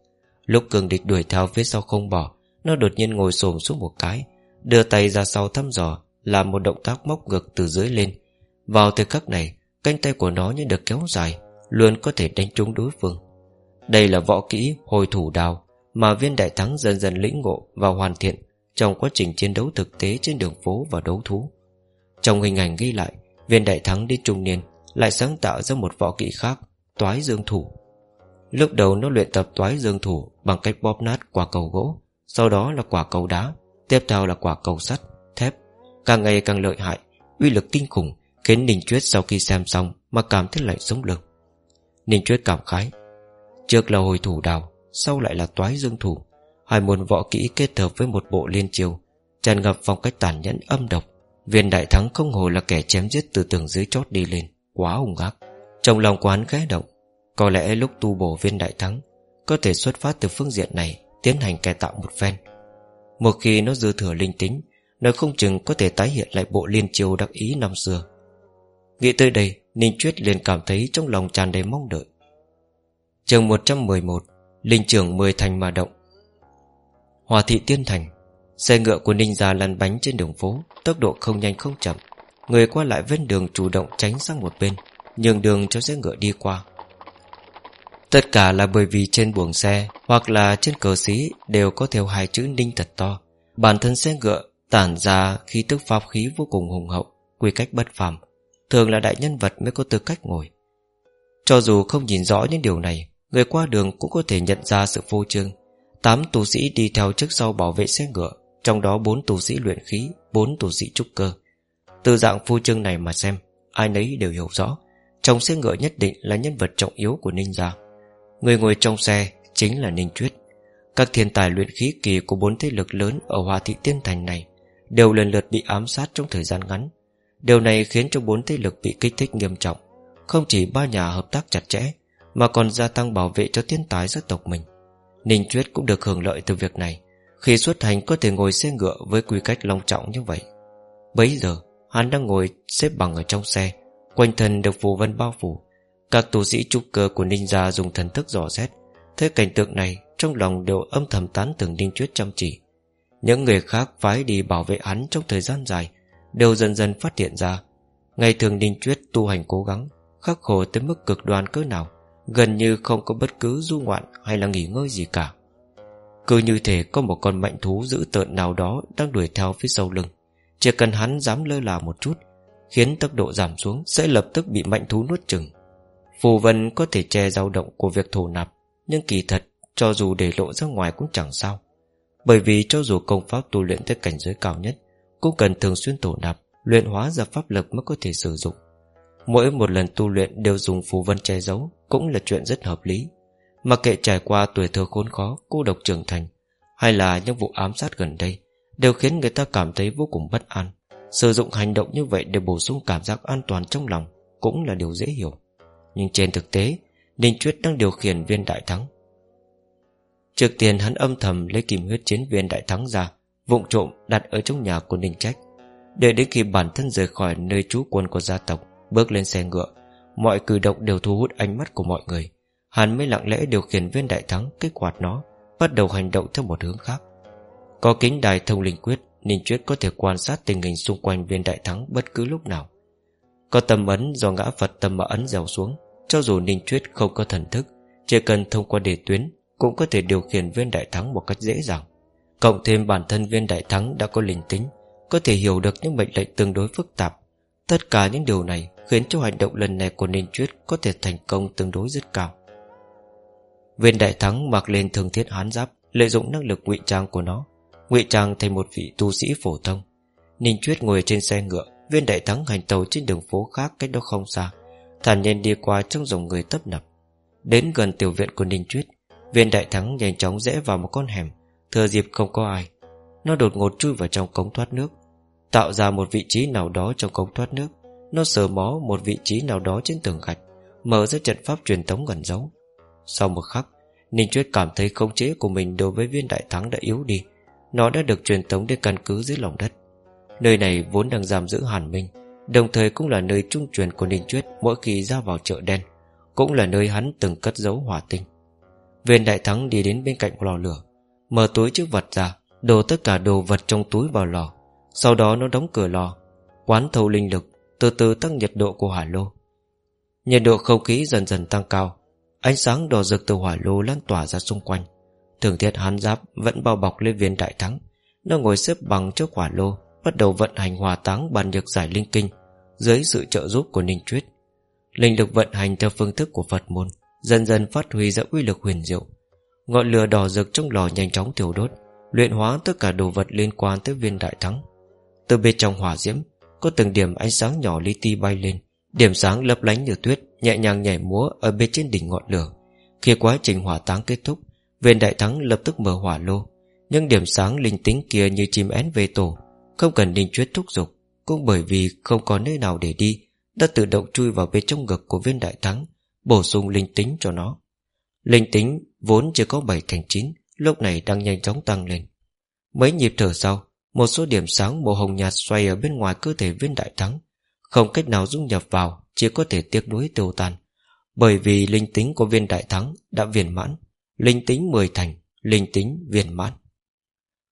Lúc cường địch đuổi theo phía sau không bỏ, Nó đột nhiên ngồi xổm xuống một cái, Đưa tay ra sau thăm dò, Làm một động tác móc ngược từ dưới lên. Vào thời khắc này, Cánh tay của nó như được kéo dài, Luôn có thể đánh trúng đối phương. Đây là võ kỹ hồi thủ đào Mà viên đại thắng dần dần lĩnh ngộ Và hoàn thiện Trong quá trình chiến đấu thực tế trên đường phố và đấu thú. Trong hình ảnh ghi lại, Viên đại thắng đi trung niên, Lại sáng tạo ra một võ kỹ khác, Toái dương thủ. Lúc đầu nó luyện tập toái dương thủ Bằng cách bóp nát quả cầu gỗ Sau đó là quả cầu đá Tiếp theo là quả cầu sắt, thép. Càng ngày càng lợi hại Uy lực kinh khủng Khiến Ninh Chuyết sau khi xem xong Mà cảm thấy lạnh sống lưng Ninh Chuyết cảm khái Trước là hồi thủ đào Sau lại là toái dương thủ. Hai môn võ kỹ kết hợp với một bộ liên chiêu Tràn ngập phong cách tàn nhẫn âm độc. Viên đại thắng không hồ là kẻ chém giết từ tường dưới chót đi lên Quá hung ác. Trong lòng quán khẽ động có lẽ lúc tu bổ viên đại thắng, Có thể xuất phát từ phương diện này, Tiến hành cải tạo một phen. Một khi nó dư thừa linh tính, Nó không chừng có thể tái hiện lại bộ liên chiêu đặc ý năm xưa. Nghĩ tới đây, Ninh Chuyết liền cảm thấy trong lòng tràn đầy mong đợi. Trường 111 Linh trưởng 10 thành mà động. Hòa thị tiên thành, Xe ngựa của Ninh gia lăn bánh trên đường phố, Tốc độ không nhanh không chậm. Người qua lại ven đường chủ động tránh sang một bên, Nhường đường cho xe ngựa đi qua. Tất cả là bởi vì trên buồng xe Hoặc là trên cờ xí Đều có theo hai chữ Ninh thật to. Bản thân xe ngựa tản ra khí tức pháp khí vô cùng hùng hậu, Quy cách bất phàm. Thường là đại nhân vật mới có tư cách ngồi. Cho dù không nhìn rõ những điều này, Người qua đường cũng có thể nhận ra sự phô trương. Tám tù sĩ đi theo trước sau bảo vệ xe ngựa, Trong đó bốn tù sĩ luyện khí, bốn tù sĩ trúc cơ. Từ dạng phô trương này mà xem, Ai nấy đều hiểu rõ. Trong xe ngựa nhất định là nhân vật trọng yếu của Ninh Gia. Người ngồi trong xe Chính là Ninh Chuyết Các thiên tài luyện khí kỳ của bốn thế lực lớn Ở Hoa Thị Tiên Thành này Đều lần lượt bị ám sát trong thời gian ngắn. Điều này khiến cho bốn thế lực bị kích thích nghiêm trọng. Không chỉ ba nhà hợp tác chặt chẽ, Mà còn gia tăng bảo vệ cho thiên tài dân tộc mình. Ninh Chuyết cũng được hưởng lợi từ việc này. Khi xuất hành có thể ngồi xe ngựa Với quy cách long trọng như vậy. Bấy giờ, hắn đang ngồi xếp bằng ở trong xe, Quanh thân được phù vân bao phủ. Các tu sĩ trúc cơ của Ninh gia dùng thần thức dò xét. Thấy cảnh tượng này, Trong lòng đều âm thầm tán tưởng Ninh Chuyết chăm chỉ. Những người khác phái đi bảo vệ hắn Trong thời gian dài, Đều dần dần phát hiện ra. Ngày thường Ninh Chuyết tu hành cố gắng, Khắc khổ tới mức cực đoan cỡ nào, Gần như không có bất cứ du ngoạn Hay là nghỉ ngơi gì cả. Cứ như thể có một con mạnh thú dữ tợn nào đó Đang đuổi theo phía sau lưng. Chỉ cần hắn dám lơ là một chút, Khiến tốc độ giảm xuống Sẽ lập tức bị mạnh thú nuốt chừng Phù vân có thể che dao động của việc thổ nạp, Nhưng kỳ thật, Cho dù để lộ ra ngoài cũng chẳng sao. Bởi vì cho dù công pháp tu luyện tới cảnh giới cao nhất, Cũng cần thường xuyên thổ nạp, Luyện hóa ra pháp lực mới có thể sử dụng. Mỗi một lần tu luyện đều dùng phù vân che giấu, Cũng là chuyện rất hợp lý. Mặc kệ trải qua tuổi thơ khốn khó, Cô độc trưởng thành, Hay là những vụ ám sát gần đây, Đều khiến người ta cảm thấy vô cùng bất an. Sử dụng hành động như vậy để bổ sung cảm giác an toàn trong lòng Cũng là điều dễ hiểu. Nhưng trên thực tế, Ninh Chuyết đang điều khiển viên đại thắng. Trước tiên hắn âm thầm lấy kìm huyết chiến viên đại thắng ra, vụng trộm đặt ở trong nhà của Ninh Trách, Để đến khi bản thân rời khỏi nơi trú quân của gia tộc, Bước lên xe ngựa, Mọi cử động đều thu hút ánh mắt của mọi người. Hắn mới lặng lẽ điều khiển viên đại thắng, Kích hoạt nó, Bắt đầu hành động theo một hướng khác. Có kính đài thông linh quyết, Ninh Chuyết có thể quan sát tình hình xung quanh viên đại thắng bất cứ lúc nào. Có tầm ấn do ngã Phật tâm mà ấn dèo xuống cho dù Ninh Chuyết không có thần thức, Chỉ cần thông qua đề tuyến Cũng có thể điều khiển viên đại thắng một cách dễ dàng. Cộng thêm bản thân viên đại thắng đã có linh tính, Có thể hiểu được những mệnh lệnh tương đối phức tạp. Tất cả những điều này Khiến cho hành động lần này của Ninh Chuyết Có thể thành công tương đối rất cao. Viên đại thắng mặc lên thường thiết hán giáp, Lợi dụng năng lực ngụy trang của nó, ngụy trang thành một vị tu sĩ phổ thông. Ninh Chuyết ngồi trên xe ngựa, Viên đại thắng hành tàu trên đường phố khác cách đó không xa. Thản nhiên đi qua trong dòng người tấp nập. Đến gần tiểu viện của Ninh Chuyết Viên đại thắng nhanh chóng rẽ vào một con hẻm Thừa dịp không có ai. Nó đột ngột chui vào trong cống thoát nước, Tạo ra một vị trí nào đó trong cống thoát nước. Nó sờ mó một vị trí nào đó trên tường gạch, Mở ra trận pháp truyền tống gần giấu. Sau một khắc, Ninh Chuyết cảm thấy khống chế của mình đối với viên đại thắng đã yếu đi. Nó đã được truyền tống đến căn cứ dưới lòng đất. Nơi này vốn đang giam giữ Hàn Minh Đồng thời cũng là nơi trung truyền của Ninh Chuyết Mỗi khi ra vào chợ đen, Cũng là nơi hắn từng cất giấu hỏa tinh. Viên đại thắng đi đến bên cạnh lò lửa, Mở túi chữ vật ra, Đổ tất cả đồ vật trong túi vào lò. Sau đó nó đóng cửa lò, Quán thâu linh lực Từ từ tăng nhiệt độ của hỏa lô. Nhiệt độ không khí dần dần tăng cao, Ánh sáng đỏ rực từ hỏa lô lan tỏa ra xung quanh. Thường thiết hán giáp vẫn bao bọc lên viên đại thắng, Nó ngồi xếp bằng trước hỏa lô Bắt đầu vận hành hòa táng bàn nhược giải linh kinh Dưới sự trợ giúp của Ninh Chuyết Linh lực vận hành theo phương thức của Phật môn, Dần dần phát huy ra uy lực huyền diệu. Ngọn lửa đỏ rực trong lò nhanh chóng thiêu đốt, Luyện hóa tất cả đồ vật liên quan tới viên đại thắng. Từ bên trong hỏa diễm, Có từng điểm ánh sáng nhỏ li ti bay lên, Điểm sáng lấp lánh như tuyết, Nhẹ nhàng nhảy múa ở bên trên đỉnh ngọn lửa. Khi quá trình hỏa táng kết thúc, Viên đại thắng lập tức mở hỏa lô Nhưng điểm sáng linh tính kia như chim én về tổ không cần đình chuyết thúc giục, Cũng bởi vì không có nơi nào để đi, Đã tự động chui vào bên trong ngực của viên đại thắng, Bổ sung linh tính cho nó. Linh tính vốn chỉ có 7 thành 9 Lúc này đang nhanh chóng tăng lên. Mấy nhịp thở sau, Một số điểm sáng màu hồng nhạt xoay ở bên ngoài cơ thể viên đại thắng. Không cách nào dung nhập vào, Chỉ có thể tiếc nuối tiêu tan. Bởi vì linh tính của viên đại thắng Đã viên mãn, Linh tính 10 thành, Linh tính viên mãn.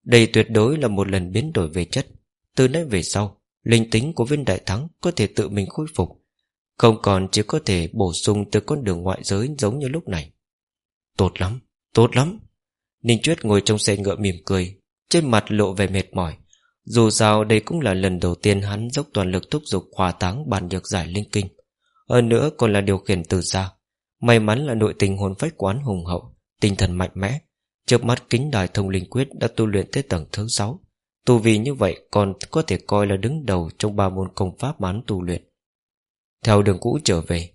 Đây tuyệt đối là một lần biến đổi về chất. Từ nay về sau Linh tính của viên đại thắng có thể tự mình khôi phục. Không còn chỉ có thể bổ sung từ con đường ngoại giới giống như lúc này. Tốt lắm, tốt lắm. Ninh Chuyết ngồi trong xe ngựa mỉm cười Trên mặt lộ vẻ mệt mỏi. Dù sao đây cũng là lần đầu tiên hắn dốc toàn lực thúc giục hòa táng bàn nhược giải linh kinh. Hơn nữa còn là điều khiển từ xa. May mắn là nội tình hồn phách quán hùng hậu Tinh thần mạnh mẽ. Trước mắt kính đài thông linh quyết đã tu luyện tới tầng thứ 6 Tu vì như vậy còn có thể coi là đứng đầu Trong ba môn công pháp mán tu luyện. Theo đường cũ trở về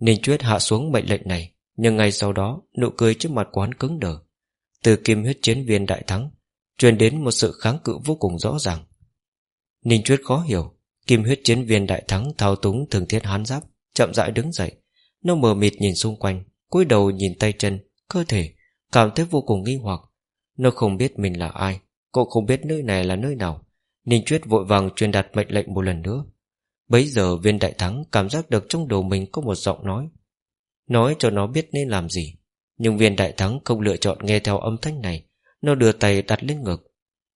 Ninh Chuyết hạ xuống mệnh lệnh này Nhưng ngay sau đó Nụ cười trước mặt quán cứng đờ. Từ kim huyết chiến viên đại thắng Truyền đến một sự kháng cự vô cùng rõ ràng. Ninh Chuyết khó hiểu Kim huyết chiến viên đại thắng thao túng thường thiết hán giáp Chậm rãi đứng dậy. Nó mờ mịt nhìn xung quanh cúi đầu nhìn tay chân, cơ thể Cảm thấy vô cùng nghi hoặc. Nó không biết mình là ai Cô không biết nơi này là nơi nào. Ninh Chuyết vội vàng truyền đạt mệnh lệnh một lần nữa. Bấy giờ viên đại thắng Cảm giác được trong đầu mình có một giọng nói. Nói cho nó biết nên làm gì. Nhưng viên đại thắng không lựa chọn nghe theo âm thanh này. Nó đưa tay đặt lên ngực.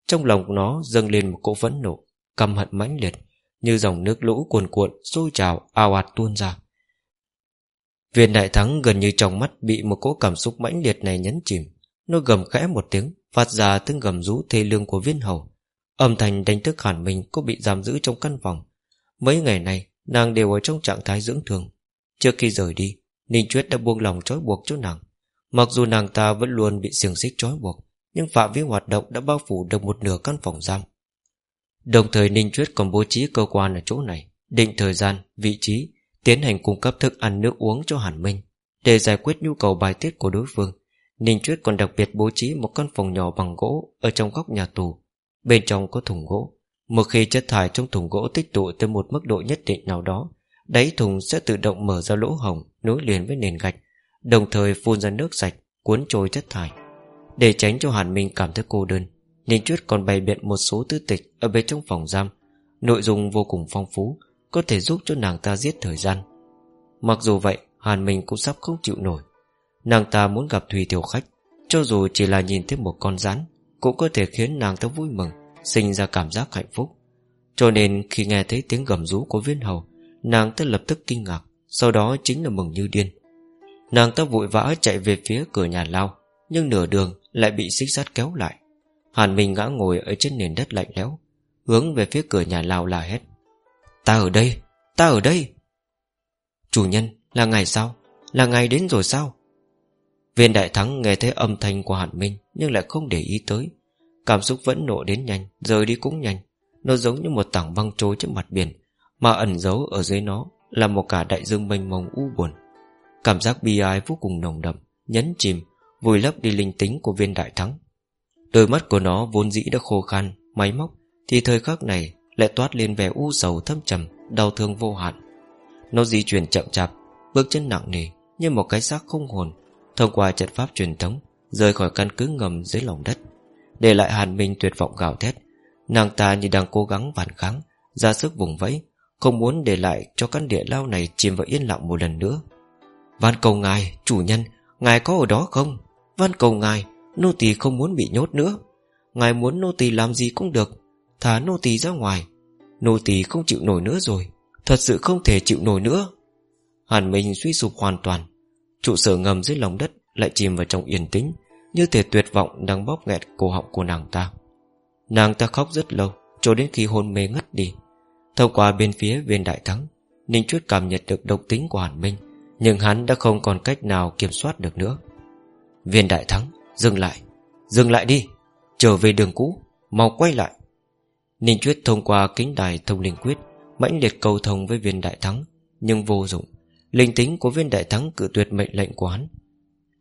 Trong lòng nó dâng lên một cỗ phẫn nộ, Căm hận mãnh liệt, Như dòng nước lũ cuồn cuộn sôi trào ào ạt tuôn ra. Viên đại thắng gần như trong mắt Bị một cỗ cảm xúc mãnh liệt này nhấn chìm. Nó gầm khẽ một tiếng Phát ra tiếng gầm rú thê lương của viên hầu. Âm thanh đánh thức hẳn mình cũng bị giam giữ trong căn phòng. Mấy ngày này nàng đều ở trong trạng thái dưỡng thương. Trước khi rời đi Ninh Chuyết đã buông lòng trói buộc cho nàng. Mặc dù nàng ta vẫn luôn bị xiềng xích trói buộc Nhưng phạm vi hoạt động đã bao phủ được một nửa căn phòng giam. Đồng thời Ninh Chuyết còn bố trí cơ quan ở chỗ này Định thời gian, vị trí Tiến hành cung cấp thức ăn nước uống cho Hàn Minh Để giải quyết nhu cầu bài tiết của đối phương. Ninh Chuyết còn đặc biệt bố trí một căn phòng nhỏ bằng gỗ Ở trong góc nhà tù. Bên trong có thùng gỗ. Một khi chất thải trong thùng gỗ tích tụ tới một mức độ nhất định nào đó, Đáy thùng sẽ tự động mở ra lỗ hồng Nối liền với nền gạch, Đồng thời phun ra nước sạch, Cuốn trôi chất thải. Để tránh cho Hàn Minh cảm thấy cô đơn, Ninh Chuyết còn bày biện một số tư tịch Ở bên trong phòng giam. Nội dung vô cùng phong phú có thể giúp cho nàng ta giết thời gian. Mặc dù vậy, Hàn Minh cũng sắp không chịu nổi. Nàng ta muốn gặp Thùy Tiểu Khách, Cho dù chỉ là nhìn thấy một con rắn, Cũng có thể khiến nàng ta vui mừng, Sinh ra cảm giác hạnh phúc. Cho nên khi nghe thấy tiếng gầm rú của viên hầu, Nàng ta lập tức kinh ngạc, Sau đó chính là mừng như điên. Nàng ta vội vã chạy về phía cửa nhà lao, Nhưng nửa đường lại bị xích sắt kéo lại. Hàn Minh ngã ngồi ở trên nền đất lạnh lẽo, Hướng về phía cửa nhà lao la hét. Ta ở đây, ta ở đây. Chủ nhân, là ngày sao Là ngày đến rồi sao? Viên đại thắng nghe thấy âm thanh của Hàn Minh Nhưng lại không để ý tới. Cảm xúc vẫn nộ đến nhanh, rời đi cũng nhanh. Nó giống như một tảng băng trôi trước mặt biển Mà ẩn giấu ở dưới nó Là một cả đại dương mênh mông u buồn. Cảm giác bi ai vô cùng nồng đậm Nhấn chìm Vùi lấp đi linh tính của viên đại thắng. Đôi mắt của nó vốn dĩ đã khô khan Máy móc Thì thời khắc này lại toát lên vẻ u sầu thâm trầm Đau thương vô hạn. Nó di chuyển chậm chạp Bước chân nặng nề Như một cái xác không hồn Thông qua trận pháp truyền thống Rời khỏi căn cứ ngầm dưới lòng đất. Để lại Hàn Minh tuyệt vọng gào thét. Nàng ta như đang cố gắng phản kháng Ra sức vùng vẫy Không muốn để lại cho căn địa lao này Chìm vào yên lặng một lần nữa. Van cầu ngài, chủ nhân Ngài có ở đó không? Van cầu ngài, nô tỳ không muốn bị nhốt nữa. Ngài muốn nô tỳ làm gì cũng được Thả nô tỳ ra ngoài. Nô tỳ không chịu nổi nữa rồi, Thật sự không thể chịu nổi nữa. Hàn Minh suy sụp hoàn toàn, Trụ sở ngầm dưới lòng đất Lại chìm vào trong yên tĩnh, Như thể tuyệt vọng đang bóp nghẹt cổ họng của nàng ta. Nàng ta khóc rất lâu, Cho đến khi hôn mê ngất đi. Thông qua bên phía viên đại thắng, Ninh Chuyết cảm nhận được độc tính của Hàn Minh, Nhưng hắn đã không còn cách nào kiểm soát được nữa. Viên đại thắng, Dừng lại Dừng lại đi, Trở về đường cũ, Mau quay lại. Ninh Chuyết thông qua kính đài thông linh quyết, mãnh liệt cầu thông với viên đại thắng, Nhưng vô dụng. Linh tính của viên đại thắng cự tuyệt mệnh lệnh của hắn.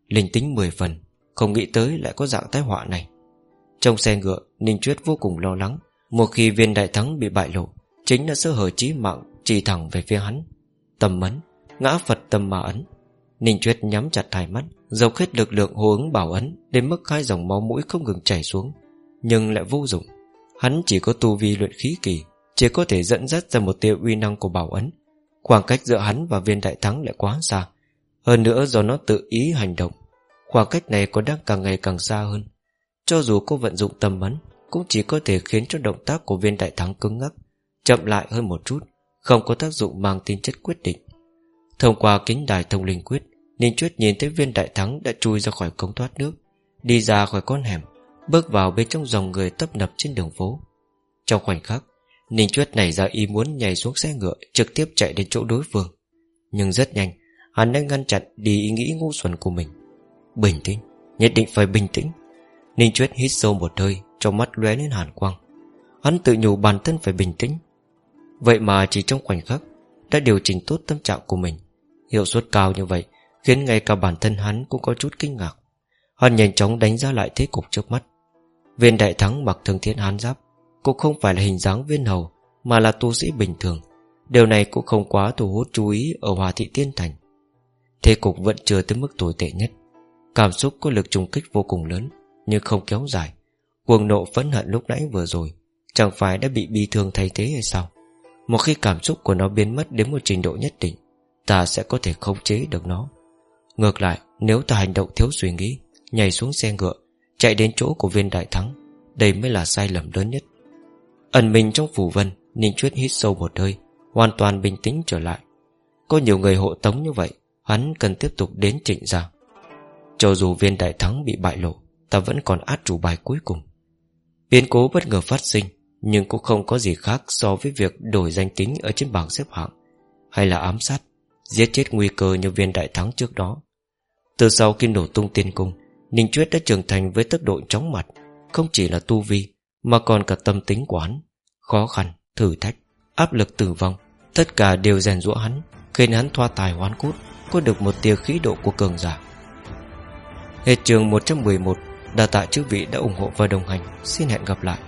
Linh tính 10 phần, Không nghĩ tới lại có dạng tai họa này. Trong xe ngựa, Ninh Chuyết vô cùng lo lắng. Một khi viên đại thắng bị bại lộ, Chính là sơ hở chí mạng Chỉ thẳng về phía hắn. Tầm mấn Ngã Phật tâm ma ấn. Ninh Chuyết nhắm chặt hai mắt Dầu hết lực lượng hô ứng bảo ấn Đến mức hai dòng máu mũi không ngừng chảy xuống, Nhưng lại vô dụng. Hắn chỉ có tu vi luyện khí kỳ, Chỉ có thể dẫn dắt ra một tia uy năng của bảo ấn. Khoảng cách giữa hắn và viên đại thắng lại quá xa. Hơn nữa do nó tự ý hành động, Khoảng cách này còn đang càng ngày càng xa hơn. Cho dù cô vận dụng tầm ấn Cũng chỉ có thể khiến cho động tác của viên đại thắng cứng ngắc, Chậm lại hơn một chút, Không có tác dụng mang tính chất quyết định. Thông qua kính đài thông linh quyết, Ninh Chuyết nhìn thấy viên đại thắng đã chui ra khỏi cống thoát nước, Đi ra khỏi con hẻm. Bước vào bên trong dòng người tấp nập trên đường phố. Trong khoảnh khắc, Ninh Chuyết nảy ra ý muốn nhảy xuống xe ngựa, Trực tiếp chạy đến chỗ đối phương. Nhưng rất nhanh, Hắn đã ngăn chặn đi ý nghĩ ngu xuẩn của mình. Bình tĩnh, Nhất định phải bình tĩnh. Ninh Chuyết hít sâu một hơi, Trong mắt lóe lên hàn quang. Hắn tự nhủ bản thân phải bình tĩnh. Vậy mà chỉ trong khoảnh khắc, Đã điều chỉnh tốt tâm trạng của mình. Hiệu suất cao như vậy, Khiến ngay cả bản thân hắn cũng có chút kinh ngạc. Hắn nhanh chóng đánh giá lại thế cục trước mắt. Viên đại thắng mặc thương thiên hán giáp, Cũng không phải là hình dáng viên hầu, Mà là tu sĩ bình thường. Điều này cũng không quá thu hút chú ý Ở Hòa Thị Tiên Thành. Thế cục vẫn chưa tới mức tồi tệ nhất. Cảm xúc có lực trùng kích vô cùng lớn, Nhưng không kéo dài. Cuồng nộ phẫn hận lúc nãy vừa rồi, Chẳng phải đã bị bi thương thay thế hay sao? Một khi cảm xúc của nó biến mất Đến một trình độ nhất định, Ta sẽ có thể khống chế được nó. Ngược lại, nếu ta hành động thiếu suy nghĩ, Nhảy xuống xe ngựa Chạy đến chỗ của viên đại thắng. Đây mới là sai lầm lớn nhất. Ẩn mình trong phủ vân, Ninh Chuyết hít sâu một hơi, Hoàn toàn bình tĩnh trở lại. Có nhiều người hộ tống như vậy, Hắn cần tiếp tục đến trịnh ra Cho dù viên đại thắng bị bại lộ, Ta vẫn còn át chủ bài cuối cùng. Biến cố bất ngờ phát sinh, Nhưng cũng không có gì khác so với việc đổi danh tính Ở trên bảng xếp hạng, Hay là ám sát, Giết chết nguy cơ như viên đại thắng trước đó. Từ sau khi nổ tung tiên cung Ninh Chuyết đã trưởng thành với tốc độ chóng mặt Không chỉ là tu vi Mà còn cả tâm tính của hắn. Khó khăn, thử thách, áp lực tử vong Tất cả đều rèn rũa hắn Khiến hắn thoa tài hoán cốt Có được một tia khí độ của cường giả. Hết trường 111 Đà tạ chư vị đã ủng hộ và đồng hành. Xin hẹn gặp lại.